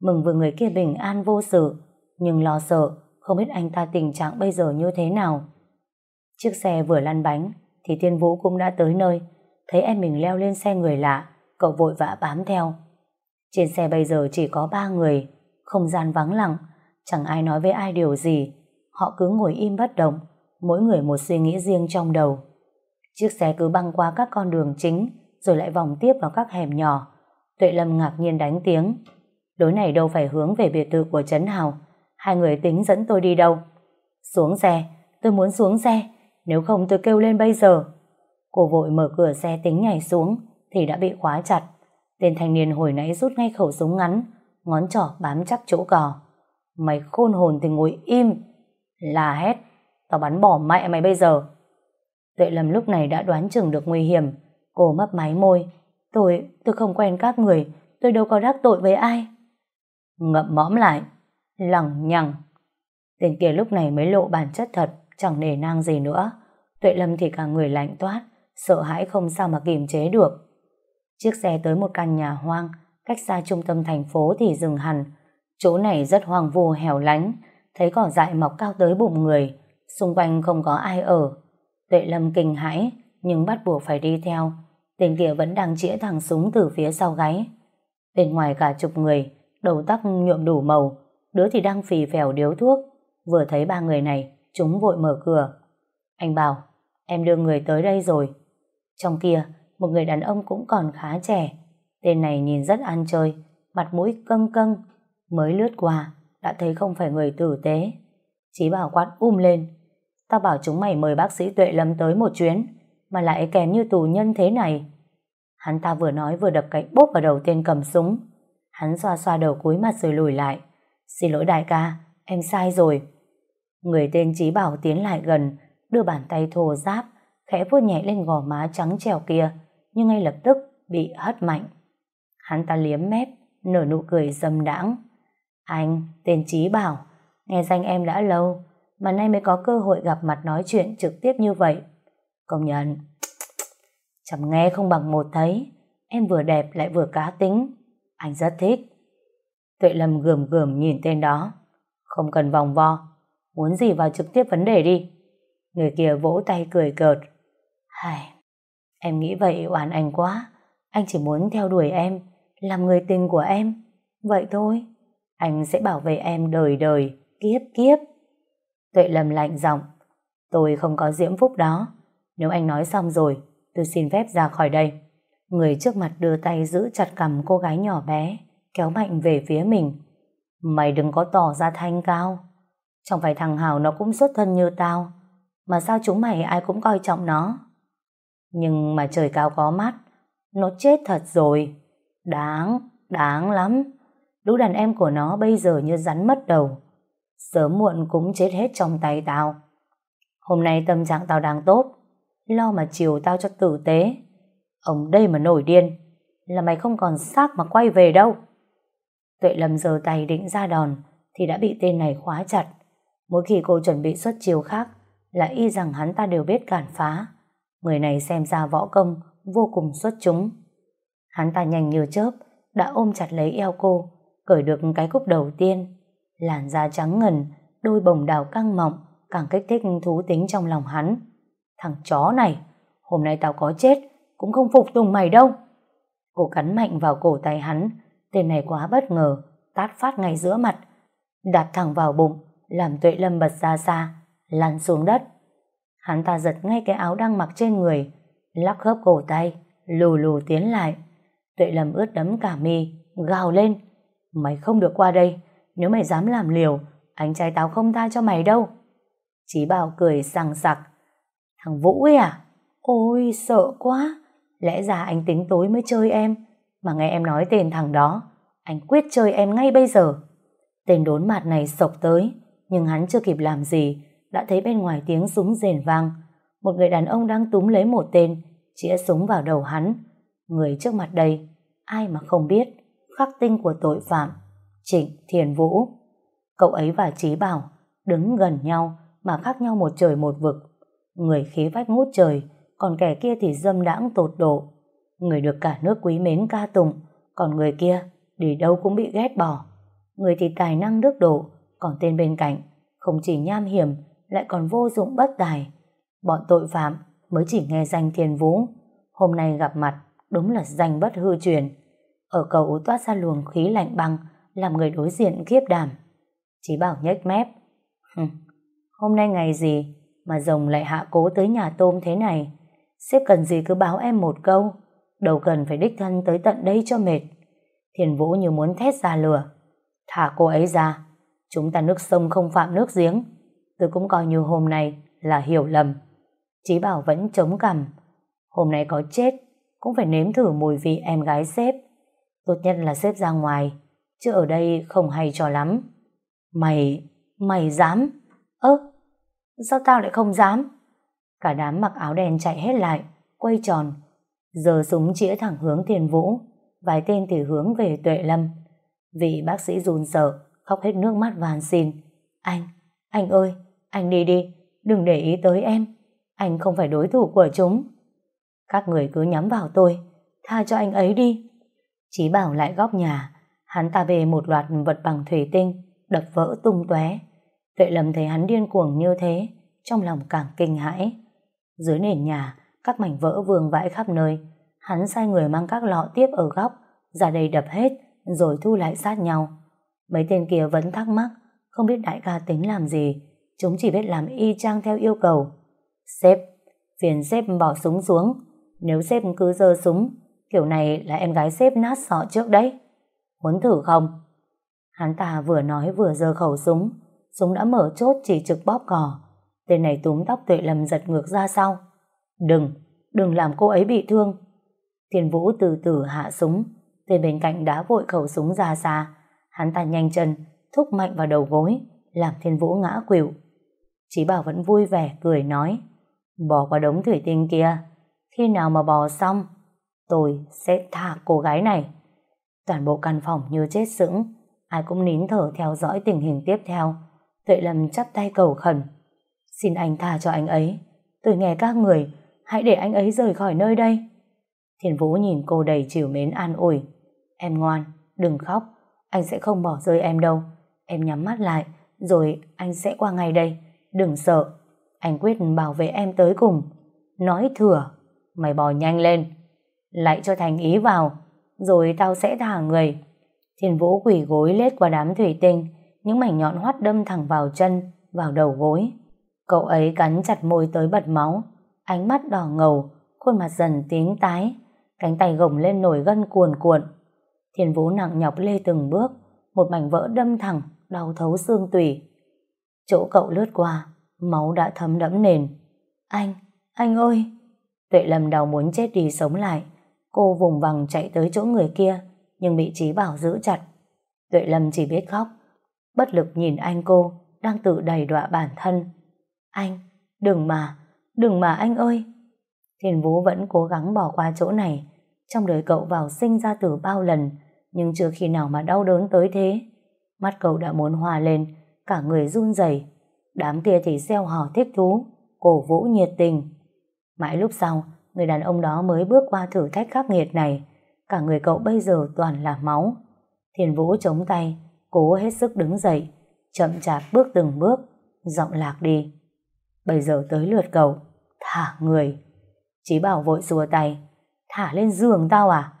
Mừng vừa người kia bình an vô sự, nhưng lo sợ, không biết anh ta tình trạng bây giờ như thế nào. Chiếc xe vừa lăn bánh, thì Tiên Vũ cũng đã tới nơi. Thấy em mình leo lên xe người lạ, cậu vội vã bám theo. Trên xe bây giờ chỉ có ba người, không gian vắng lặng, chẳng ai nói với ai điều gì. Họ cứ ngồi im bất động, mỗi người một suy nghĩ riêng trong đầu. Chiếc xe cứ băng qua các con đường chính, rồi lại vòng tiếp vào các hẻm nhỏ. Tuệ Lâm ngạc nhiên đánh tiếng. Đối này đâu phải hướng về biệt thự của Trấn Hào. Hai người tính dẫn tôi đi đâu? Xuống xe, tôi muốn xuống xe, nếu không tôi kêu lên bây giờ. Cô vội mở cửa xe tính nhảy xuống, thì đã bị khóa chặt. Tên thanh niên hồi nãy rút ngay khẩu súng ngắn, ngón trỏ bám chắc chỗ cò. Mày khôn hồn thì ngồi im, là hét, tao bắn bỏ mẹ mày bây giờ. Tuệ Lâm lúc này đã đoán chừng được nguy hiểm, cô mấp máy môi. Tôi, tôi không quen các người, tôi đâu có đắc tội với ai. Ngậm mõm lại, lằng nhằng. Tên kia lúc này mới lộ bản chất thật, chẳng nề nang gì nữa. Tuệ Lâm thì cả người lạnh toát, sợ hãi không sao mà kiềm chế được. Chiếc xe tới một căn nhà hoang, cách xa trung tâm thành phố thì dừng hẳn. Chỗ này rất hoang vu hẻo lánh, thấy cỏ dại mọc cao tới bụng người, xung quanh không có ai ở. Tuệ Lâm kinh hãi, nhưng bắt buộc phải đi theo. Tên kia vẫn đang chĩa thằng súng từ phía sau gáy. Bên ngoài cả chục người, đầu tóc nhuộm đủ màu, đứa thì đang phì phèo điếu thuốc. Vừa thấy ba người này, chúng vội mở cửa. Anh bảo, em đưa người tới đây rồi. Trong kia, một người đàn ông cũng còn khá trẻ. Tên này nhìn rất ăn chơi, mặt mũi căng căng. Mới lướt qua, đã thấy không phải người tử tế. Chí bảo quát um lên. Tao bảo chúng mày mời bác sĩ Tuệ Lâm tới một chuyến, mà lại kèm như tù nhân thế này. Hắn ta vừa nói vừa đập cái bốp vào đầu tên cầm súng. Hắn xoa xoa đầu cúi mặt rồi lùi lại. Xin lỗi đại ca, em sai rồi. Người tên Chí Bảo tiến lại gần, đưa bàn tay thô giáp, khẽ vuốt nhẹ lên gò má trắng trèo kia. nhưng ngay lập tức bị hất mạnh. Hắn ta liếm mép, nở nụ cười dâm đãng. Anh, tên Trí Bảo, nghe danh em đã lâu, mà nay mới có cơ hội gặp mặt nói chuyện trực tiếp như vậy. Công nhận, chẳng nghe không bằng một thấy, em vừa đẹp lại vừa cá tính, anh rất thích. Tuệ Lâm gườm gườm nhìn tên đó, không cần vòng vo, muốn gì vào trực tiếp vấn đề đi. Người kia vỗ tay cười cợt. Hài, em nghĩ vậy oán anh quá, anh chỉ muốn theo đuổi em, làm người tình của em. Vậy thôi, anh sẽ bảo vệ em đời đời, kiếp kiếp. Tuệ Lâm lạnh giọng, tôi không có diễm phúc đó. Nếu anh nói xong rồi, tôi xin phép ra khỏi đây. Người trước mặt đưa tay giữ chặt cầm cô gái nhỏ bé, kéo mạnh về phía mình. Mày đừng có tỏ ra thanh cao. Chẳng phải thằng Hào nó cũng xuất thân như tao, mà sao chúng mày ai cũng coi trọng nó. Nhưng mà trời cao có mắt, nó chết thật rồi. Đáng, đáng lắm. Lũ đàn em của nó bây giờ như rắn mất đầu. Sớm muộn cũng chết hết trong tay tao. Hôm nay tâm trạng tao đang tốt. Lo mà chiều tao cho tử tế. Ông đây mà nổi điên. Là mày không còn xác mà quay về đâu. Tuệ Lâm giơ tay định ra đòn, thì đã bị tên này khóa chặt. Mỗi khi cô chuẩn bị xuất chiều khác là y rằng hắn ta đều biết cản phá. Người này xem ra võ công vô cùng xuất chúng. Hắn ta nhanh như chớp, đã ôm chặt lấy eo cô, cởi được cái cúc đầu tiên làn da trắng ngần, đôi bồng đào căng mọng, càng kích thích thú tính trong lòng hắn. Thằng chó này, hôm nay tao có chết, cũng không phục tùng mày đâu. Cô cắn mạnh vào cổ tay hắn tên này quá bất ngờ, tát phát ngay giữa mặt đạp thẳng vào bụng, làm tuệ lâm bật ra xa, lăn xuống đất. Hắn ta giật ngay cái áo đang mặc trên người, lắc khớp cổ tay, lù lù tiến lại. Tuệ lâm ướt đấm cả mi, gào lên, mày không được qua đây, nếu mày dám làm liều, anh trai tao không tha cho mày đâu. Chí Bảo cười sằng sặc, thằng Vũ ấy à? Ôi, sợ quá, lẽ ra anh tính tối mới chơi em mà nghe em nói tên thằng đó anh quyết chơi em ngay bây giờ tên đốn mặt này sộc tới nhưng hắn chưa kịp làm gì đã thấy bên ngoài tiếng súng rền vang một người đàn ông đang túm lấy một tên chĩa súng vào đầu hắn. Người trước mặt đây, ai mà không biết, khắc tinh của tội phạm, Trịnh Thiền Vũ. Cậu ấy và Trí Bảo đứng gần nhau mà khác nhau một trời một vực. Người khí vách ngút trời, còn kẻ kia thì dâm đãng tột độ. Người được cả nước quý mến ca tụng, còn người kia đi đâu cũng bị ghét bỏ. Người thì tài năng đức độ, còn tên bên cạnh không chỉ nham hiểm lại còn vô dụng bất tài. Bọn tội phạm mới chỉ nghe danh Thiên Vũ. Hôm nay gặp mặt, đúng là danh bất hư truyền. Ở cậu toát ra luồng khí lạnh băng, làm người đối diện khiếp đảm. Chí bảo nhếch mép. Hôm nay ngày gì mà rồng lại hạ cố tới nhà tôm thế này? Sếp cần gì cứ báo em một câu, đâu cần phải đích thân tới tận đây cho mệt. Thiền Vũ như muốn thét ra lửa. Thả cô ấy ra, chúng ta nước sông không phạm nước giếng. Tôi cũng coi như hôm nay là hiểu lầm. Chí Bảo vẫn chống cằm. Hôm nay có chết, cũng phải nếm thử mùi vị em gái sếp. Tốt nhất là sếp ra ngoài, chứ ở đây không hay cho lắm. Mày, mày dám? Ơ, sao tao lại không dám? Cả đám mặc áo đen chạy hết lại, quay tròn. Giờ súng chĩa thẳng hướng Thiên vũ, vài tên thì hướng về tuệ lâm. Vị bác sĩ run sợ, khóc hết nước mắt van xin. Anh, anh ơi, anh đi đi, đừng để ý tới em. Anh không phải đối thủ của chúng. Các người cứ nhắm vào tôi, tha cho anh ấy đi. Chí bảo lại góc nhà, hắn ta về một loạt vật bằng thủy tinh, đập vỡ tung tóe. Tuệ lâm thấy hắn điên cuồng như thế, trong lòng càng kinh hãi. Dưới nền nhà, các mảnh vỡ vương vãi khắp nơi. Hắn sai người mang các lọ tiếp ở góc, ra đây đập hết, rồi thu lại sát nhau. Mấy tên kia vẫn thắc mắc, không biết đại ca tính làm gì. Chúng chỉ biết làm y chang theo yêu cầu. Sếp, phiền sếp bỏ súng xuống. Nếu sếp cứ giơ súng, kiểu này là em gái sếp nát sọ trước đấy. Muốn thử không? Hắn ta vừa nói vừa giơ khẩu súng. Súng đã mở chốt chỉ trực bóp cò. Tên này túm tóc tuệ lầm giật ngược ra sau. Đừng, đừng làm cô ấy bị thương. Thiên Vũ từ từ hạ súng. Tên bên cạnh đã vội khẩu súng ra xa. Hắn ta nhanh chân, thúc mạnh vào đầu gối, làm Thiên Vũ ngã quỵu. Chí Bảo vẫn vui vẻ cười nói. Bỏ qua đống thủy tinh kia Khi nào mà bò xong Tôi sẽ thả cô gái này. Toàn bộ căn phòng như chết sững, ai cũng nín thở theo dõi tình hình tiếp theo. Tuệ Lâm chắp tay cầu khẩn. Xin anh tha cho anh ấy. Tôi nghe các người, hãy để anh ấy rời khỏi nơi đây. Thiên Vũ nhìn cô đầy chiều mến an ủi. Em ngoan, đừng khóc, anh sẽ không bỏ rơi em đâu. Em nhắm mắt lại, rồi anh sẽ qua ngay đây. Đừng sợ, anh quyết bảo vệ em tới cùng. Nói thừa, mày bò nhanh lên. Lại cho thành ý vào, rồi tao sẽ thả người. Thiên Vũ quỷ gối lết qua đám thủy tinh, những mảnh nhọn hoắt đâm thẳng vào chân, vào đầu gối. Cậu ấy cắn chặt môi tới bật máu, ánh mắt đỏ ngầu, khuôn mặt dần tím tái, cánh tay gồng lên nổi gân cuồn cuộn. Thiên Vũ nặng nhọc lê từng bước, một mảnh vỡ đâm thẳng, đau thấu xương tủy. Chỗ cậu lướt qua, máu đã thấm đẫm nền. Anh, anh ơi! Tuệ Lâm đau muốn chết đi sống lại. Cô vùng vằng chạy tới chỗ người kia, nhưng bị Trí Bảo giữ chặt. Tuệ Lâm chỉ biết khóc, bất lực nhìn anh cô, đang tự đầy đọa bản thân. Anh, đừng mà, đừng mà anh ơi! Thiên Vũ vẫn cố gắng bỏ qua chỗ này. Trong đời cậu vào sinh ra từ bao lần, nhưng chưa khi nào mà đau đớn tới thế. Mắt cậu đã muốn hòa lên, cả người run rẩy. Đám kia thì gieo hò thích thú, cổ vũ nhiệt tình. Mãi lúc sau, người đàn ông đó mới bước qua thử thách khắc nghiệt này. Cả người cậu bây giờ toàn là máu. Thiền Vũ chống tay, cố hết sức đứng dậy, chậm chạp bước từng bước, giọng lạc đi. Bây giờ tới lượt cậu, thả người. Chí bảo vội xua tay, thả lên giường tao à?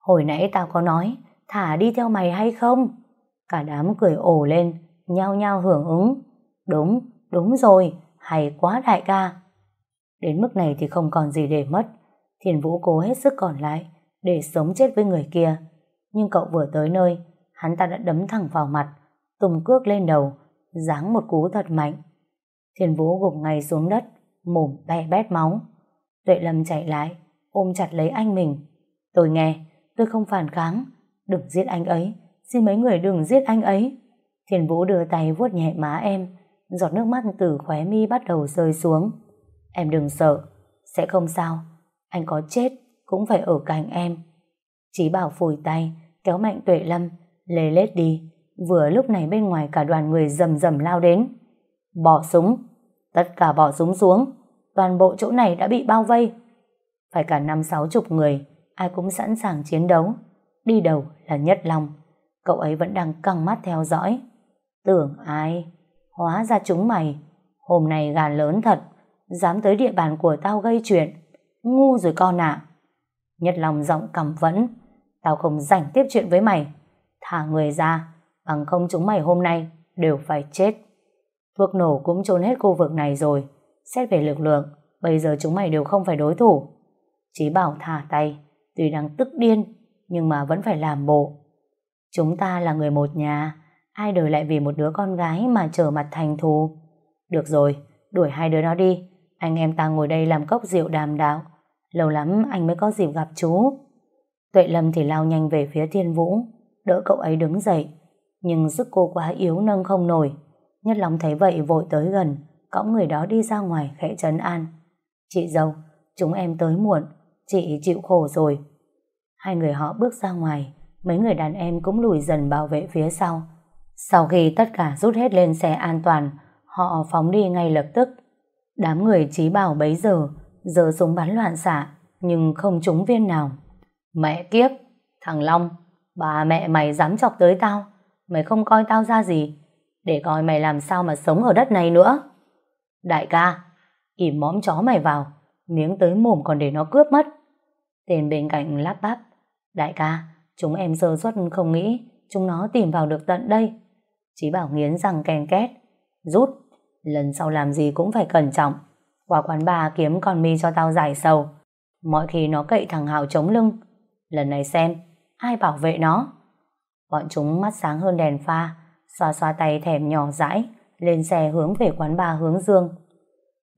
Hồi nãy tao có nói, thả đi theo mày hay không? Cả đám cười ổ lên, nhao nhao hưởng ứng. Đúng, đúng rồi, hay quá đại ca. Đến mức này thì không còn gì để mất. Thiền Vũ cố hết sức còn lại để sống chết với người kia. Nhưng cậu vừa tới nơi, hắn ta đã đấm thẳng vào mặt, tùng cước lên đầu, giáng một cú thật mạnh. Thiền Vũ gục ngay xuống đất, mồm be bét máu. Tuệ Lâm chạy lại, ôm chặt lấy anh mình. Tôi nghe, tôi không phản kháng. Đừng giết anh ấy, xin mấy người đừng giết anh ấy. Thiền Vũ đưa tay vuốt nhẹ má em, giọt nước mắt từ khóe mi bắt đầu rơi xuống. Em đừng sợ, sẽ không sao. Anh có chết cũng phải ở cạnh em. Chí bảo phủi tay, kéo mạnh Tuệ Lâm, lê lết đi. Vừa lúc này bên ngoài cả đoàn người rầm rầm lao đến. Bỏ súng, tất cả bỏ súng xuống. Toàn bộ chỗ này đã bị bao vây. Phải cả năm sáu chục người, ai cũng sẵn sàng chiến đấu. Đi đầu là Nhất Long. Cậu ấy vẫn đang căng mắt theo dõi. Tưởng ai? Hóa ra chúng mày. Hôm nay gà lớn thật. Dám tới địa bàn của tao gây chuyện. Ngu rồi con ạ. Nhất Long giọng cầm vẫn. Tao không rảnh tiếp chuyện với mày. Thả người ra. Bằng không chúng mày hôm nay đều phải chết. Thuốc nổ cũng trốn hết khu vực này rồi. Xét về lực lượng, bây giờ chúng mày đều không phải đối thủ. Chí bảo thả tay, tuy đang tức điên, nhưng mà vẫn phải làm bộ. Chúng ta là người một nhà, ai đời lại vì một đứa con gái mà trở mặt thành thù. Được rồi, đuổi hai đứa nó đi, anh em ta ngồi đây làm cốc rượu đàm đạo. Lâu lắm anh mới có dịp gặp chú. Tuệ Lâm thì lao nhanh về phía Thiên Vũ, đỡ cậu ấy đứng dậy. Nhưng sức cô quá yếu nâng không nổi. Nhất lòng thấy vậy vội tới gần, cõng người đó đi ra ngoài khẽ trấn an. Chị dâu, chúng em tới muộn, chị chịu khổ rồi. Hai người họ bước ra ngoài, mấy người đàn em cũng lùi dần bảo vệ phía sau. Sau khi tất cả rút hết lên xe an toàn, họ phóng đi ngay lập tức. Đám người trí bảo bấy giờ, giờ súng bắn loạn xạ, nhưng không trúng viên nào. Mẹ kiếp, thằng Long, bà mẹ mày dám chọc tới tao, mày không coi tao ra gì, để coi mày làm sao mà sống ở đất này nữa. Đại ca, ỉm móm chó mày vào, miếng tới mồm còn để nó cướp mất. Tên bên cạnh lắp bắp. Đại ca, chúng em sơ suất không nghĩ chúng nó tìm vào được tận đây. Chí bảo nghiến răng kèn két. Rút, lần sau làm gì cũng phải cẩn trọng. Qua quán bà kiếm con mi cho tao giải sầu. Mọi khi nó cậy thằng Hào chống lưng. Lần này xem, ai bảo vệ nó? Bọn chúng mắt sáng hơn đèn pha, xoa xoa tay thèm nhỏ dãi, lên xe hướng về quán bà hướng dương.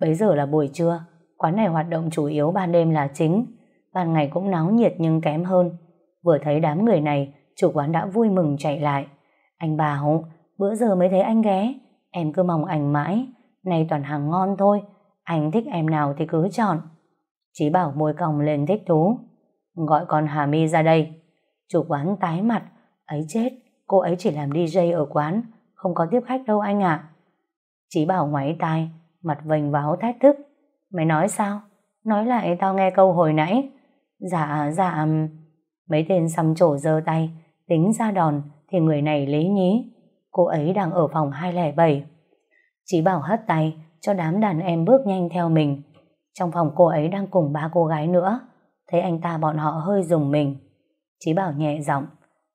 Bấy giờ là buổi trưa, quán này hoạt động chủ yếu ban đêm là chính, ban ngày cũng náo nhiệt nhưng kém hơn. Vừa thấy đám người này, chủ quán đã vui mừng chạy lại. Anh bảo, bữa giờ mới thấy anh ghé, em cứ mong ảnh mãi, này toàn hàng ngon thôi, anh thích em nào thì cứ chọn. Chí bảo môi còng lên thích thú. Gọi con Hà My ra đây. Chủ quán tái mặt. Ấy chết, cô ấy chỉ làm DJ ở quán, không có tiếp khách đâu anh ạ. Chí bảo ngoáy tai, mặt vành váo thách thức. Mày nói sao? Nói lại tao nghe câu hồi nãy. Dạ, dạ... Mấy tên xăm trổ giơ tay, tính ra đòn thì người này lấy nhí. Cô ấy đang ở phòng 207. Chí bảo hất tay cho đám đàn em bước nhanh theo mình. Trong phòng cô ấy đang cùng ba cô gái nữa. Thấy anh ta bọn họ hơi dùng mình. Chí bảo nhẹ giọng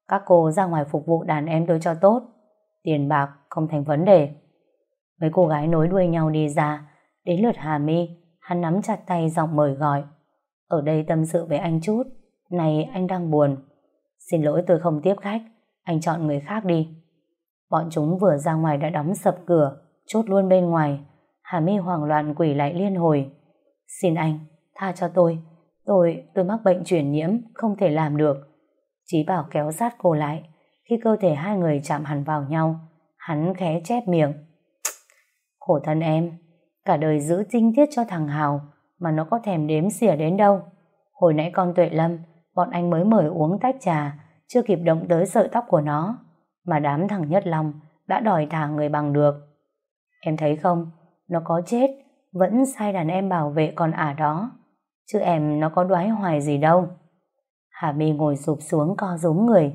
Các cô ra ngoài phục vụ đàn em tôi cho tốt. Tiền bạc không thành vấn đề. Mấy cô gái nối đuôi nhau đi ra. Đến lượt Hà My, hắn nắm chặt tay giọng mời gọi. Ở đây tâm sự với anh chút. Này anh đang buồn. Xin lỗi tôi không tiếp khách. Anh chọn người khác đi. Bọn chúng vừa ra ngoài đã đóng sập cửa, chốt luôn bên ngoài. Hà My hoảng loạn quỷ lại liên hồi. Xin anh, tha cho tôi. Tôi, tôi mắc bệnh truyền nhiễm, không thể làm được. Chí bảo kéo sát cô lại. Khi cơ thể hai người chạm hẳn vào nhau, hắn khẽ chép miệng. Khổ thân em, cả đời giữ tinh tiết cho thằng Hào, mà nó có thèm đếm xỉa đến đâu. Hồi nãy con Tuệ Lâm, bọn anh mới mời uống tách trà, chưa kịp động tới sợi tóc của nó, mà đám thằng Nhất Long đã đòi thả người bằng được. Em thấy không, nó có chết, vẫn sai đàn em bảo vệ con ả đó. Chứ em nó có đoái hoài gì đâu. Hà My ngồi sụp xuống co rúm người.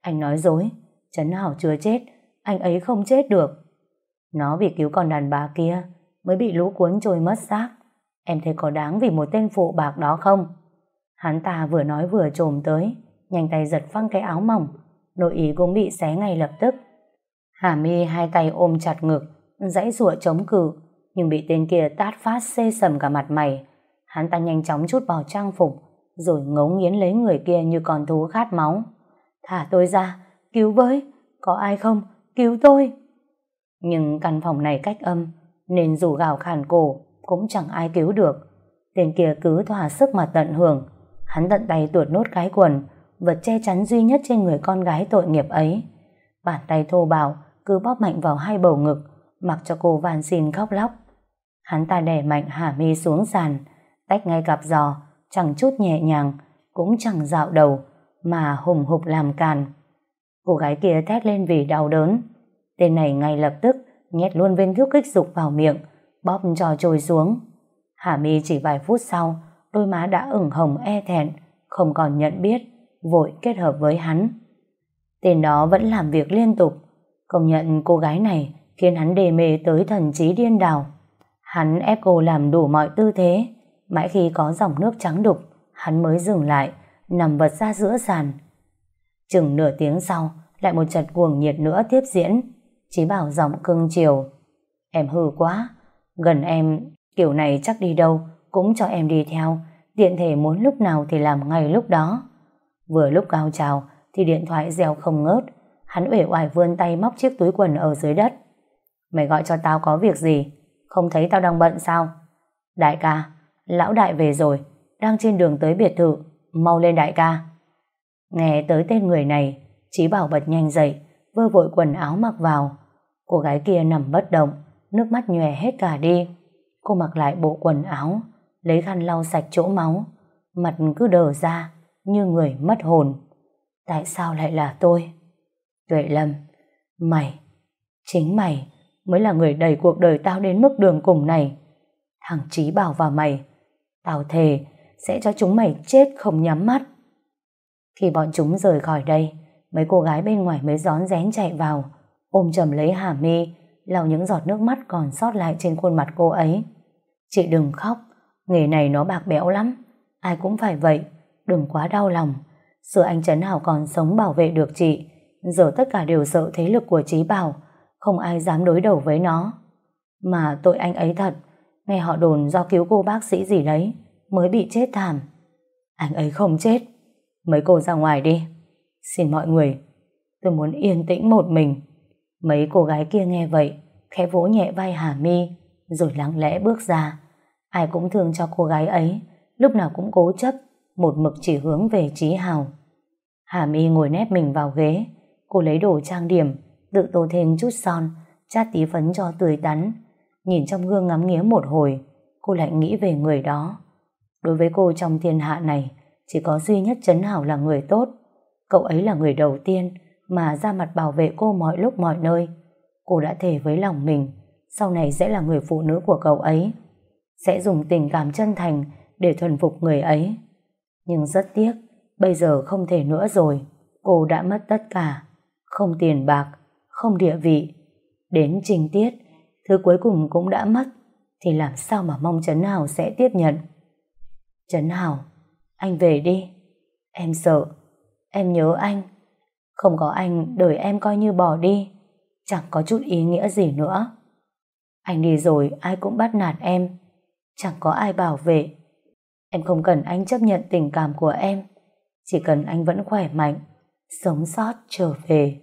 Anh nói dối, Trấn Hảo chưa chết, anh ấy không chết được. Nó vì cứu con đàn bà kia mới bị lũ cuốn trôi mất xác. Em thấy có đáng vì một tên phụ bạc đó không? Hắn ta vừa nói vừa trồm tới, nhanh tay giật phăng cái áo mỏng, nội ý cũng bị xé ngay lập tức. Hà mi hai tay ôm chặt ngực, dãy ruộng chống cự, nhưng bị tên kia tát phát xê sầm cả mặt mày. Hắn ta nhanh chóng chút vào trang phục, rồi ngấu nghiến lấy người kia như con thú khát máu. Thả tôi ra, cứu với, có ai không, cứu tôi. Nhưng căn phòng này cách âm, nên dù gào khàn cổ, cũng chẳng ai cứu được. Tên kia cứ thỏa sức mà tận hưởng, hắn tận tay tuột nốt cái quần, vật che chắn duy nhất trên người con gái tội nghiệp ấy. Bàn tay thô bạo cứ bóp mạnh vào hai bầu ngực, mặc cho cô van xin khóc lóc. Hắn ta đè mạnh Hà Mi xuống sàn, tách ngay cặp giò, chẳng chút nhẹ nhàng, cũng chẳng dạo đầu, mà hùng hục làm càn. Cô gái kia thét lên vì đau đớn. Tên này ngay lập tức nhét luôn viên thuốc kích dục vào miệng, bóp cho trôi xuống. Hà Mi chỉ vài phút sau, đôi má đã ửng hồng e thẹn, không còn nhận biết, vội kết hợp với hắn. Tên đó vẫn làm việc liên tục, công nhận cô gái này khiến hắn đề mê tới thần trí điên đảo. Hắn ép cô làm đủ mọi tư thế, mãi khi có dòng nước trắng đục, hắn mới dừng lại, nằm vật ra giữa sàn. Chừng nửa tiếng sau, lại một trận cuồng nhiệt nữa tiếp diễn. Chí bảo giọng cưng chiều. Em hư quá, gần em, kiểu này chắc đi đâu, cũng cho em đi theo, tiện thể muốn lúc nào thì làm ngay lúc đó. Vừa lúc cao trào, thì điện thoại reo không ngớt, hắn uể oải vươn tay móc chiếc túi quần ở dưới đất. Mày gọi cho tao có việc gì? Không thấy tao đang bận sao? Đại ca, lão đại về rồi, đang trên đường tới biệt thự, mau lên đại ca. Nghe tới tên người này, Chí Bảo bật nhanh dậy, vơ vội quần áo mặc vào. Cô gái kia nằm bất động, nước mắt nhòe hết cả đi. Cô mặc lại bộ quần áo, lấy khăn lau sạch chỗ máu, mặt cứ đờ ra, như người mất hồn. Tại sao lại là tôi? Tuệ Lâm, mày, chính mày mới là người đẩy cuộc đời tao đến mức đường cùng này. Thằng Chí bảo vào mày, tao thề sẽ cho chúng mày chết không nhắm mắt. Khi bọn chúng rời khỏi đây, mấy cô gái bên ngoài mới gión rén chạy vào, ôm chầm lấy Hà Mi, lau những giọt nước mắt còn sót lại trên khuôn mặt cô ấy. Chị đừng khóc, nghề này nó bạc bẽo lắm, ai cũng phải vậy, đừng quá đau lòng. Sự anh Trấn Hảo còn sống bảo vệ được chị, giờ tất cả đều sợ thế lực của Trí Bảo, không ai dám đối đầu với nó. Mà tội anh ấy thật, nghe họ đồn do cứu cô bác sĩ gì đấy, mới bị chết thảm. Anh ấy không chết. Mấy cô ra ngoài đi. Xin mọi người, tôi muốn yên tĩnh một mình. Mấy cô gái kia nghe vậy, khẽ vỗ nhẹ vai Hà Mi, rồi lặng lẽ bước ra. Ai cũng thương cho cô gái ấy, lúc nào cũng cố chấp, một mực chỉ hướng về Trí Hào. Hà Mi ngồi nép mình vào ghế, cô lấy đồ trang điểm, tự tô thêm chút son, chát tí phấn cho tươi tắn. Nhìn trong gương ngắm nghía một hồi, cô lại nghĩ về người đó. Đối với cô trong thiên hạ này, Chỉ có duy nhất Trấn Hảo là người tốt. Cậu ấy là người đầu tiên mà ra mặt bảo vệ cô mọi lúc mọi nơi. Cô đã thề với lòng mình, sau này sẽ là người phụ nữ của cậu ấy. Sẽ dùng tình cảm chân thành để thuần phục người ấy. Nhưng rất tiếc, bây giờ không thể nữa rồi. Cô đã mất tất cả. Không tiền bạc, không địa vị. Đến trình tiết, thứ cuối cùng cũng đã mất. Thì làm sao mà mong Trấn Hảo sẽ tiếp nhận? Trấn Hảo, anh về đi. Em sợ, em nhớ anh. Không có anh, đời em coi như bỏ đi. Chẳng có chút ý nghĩa gì nữa. Anh đi rồi, ai cũng bắt nạt em. Chẳng có ai bảo vệ. Em không cần anh chấp nhận tình cảm của em. Chỉ cần anh vẫn khỏe mạnh, sống sót trở về.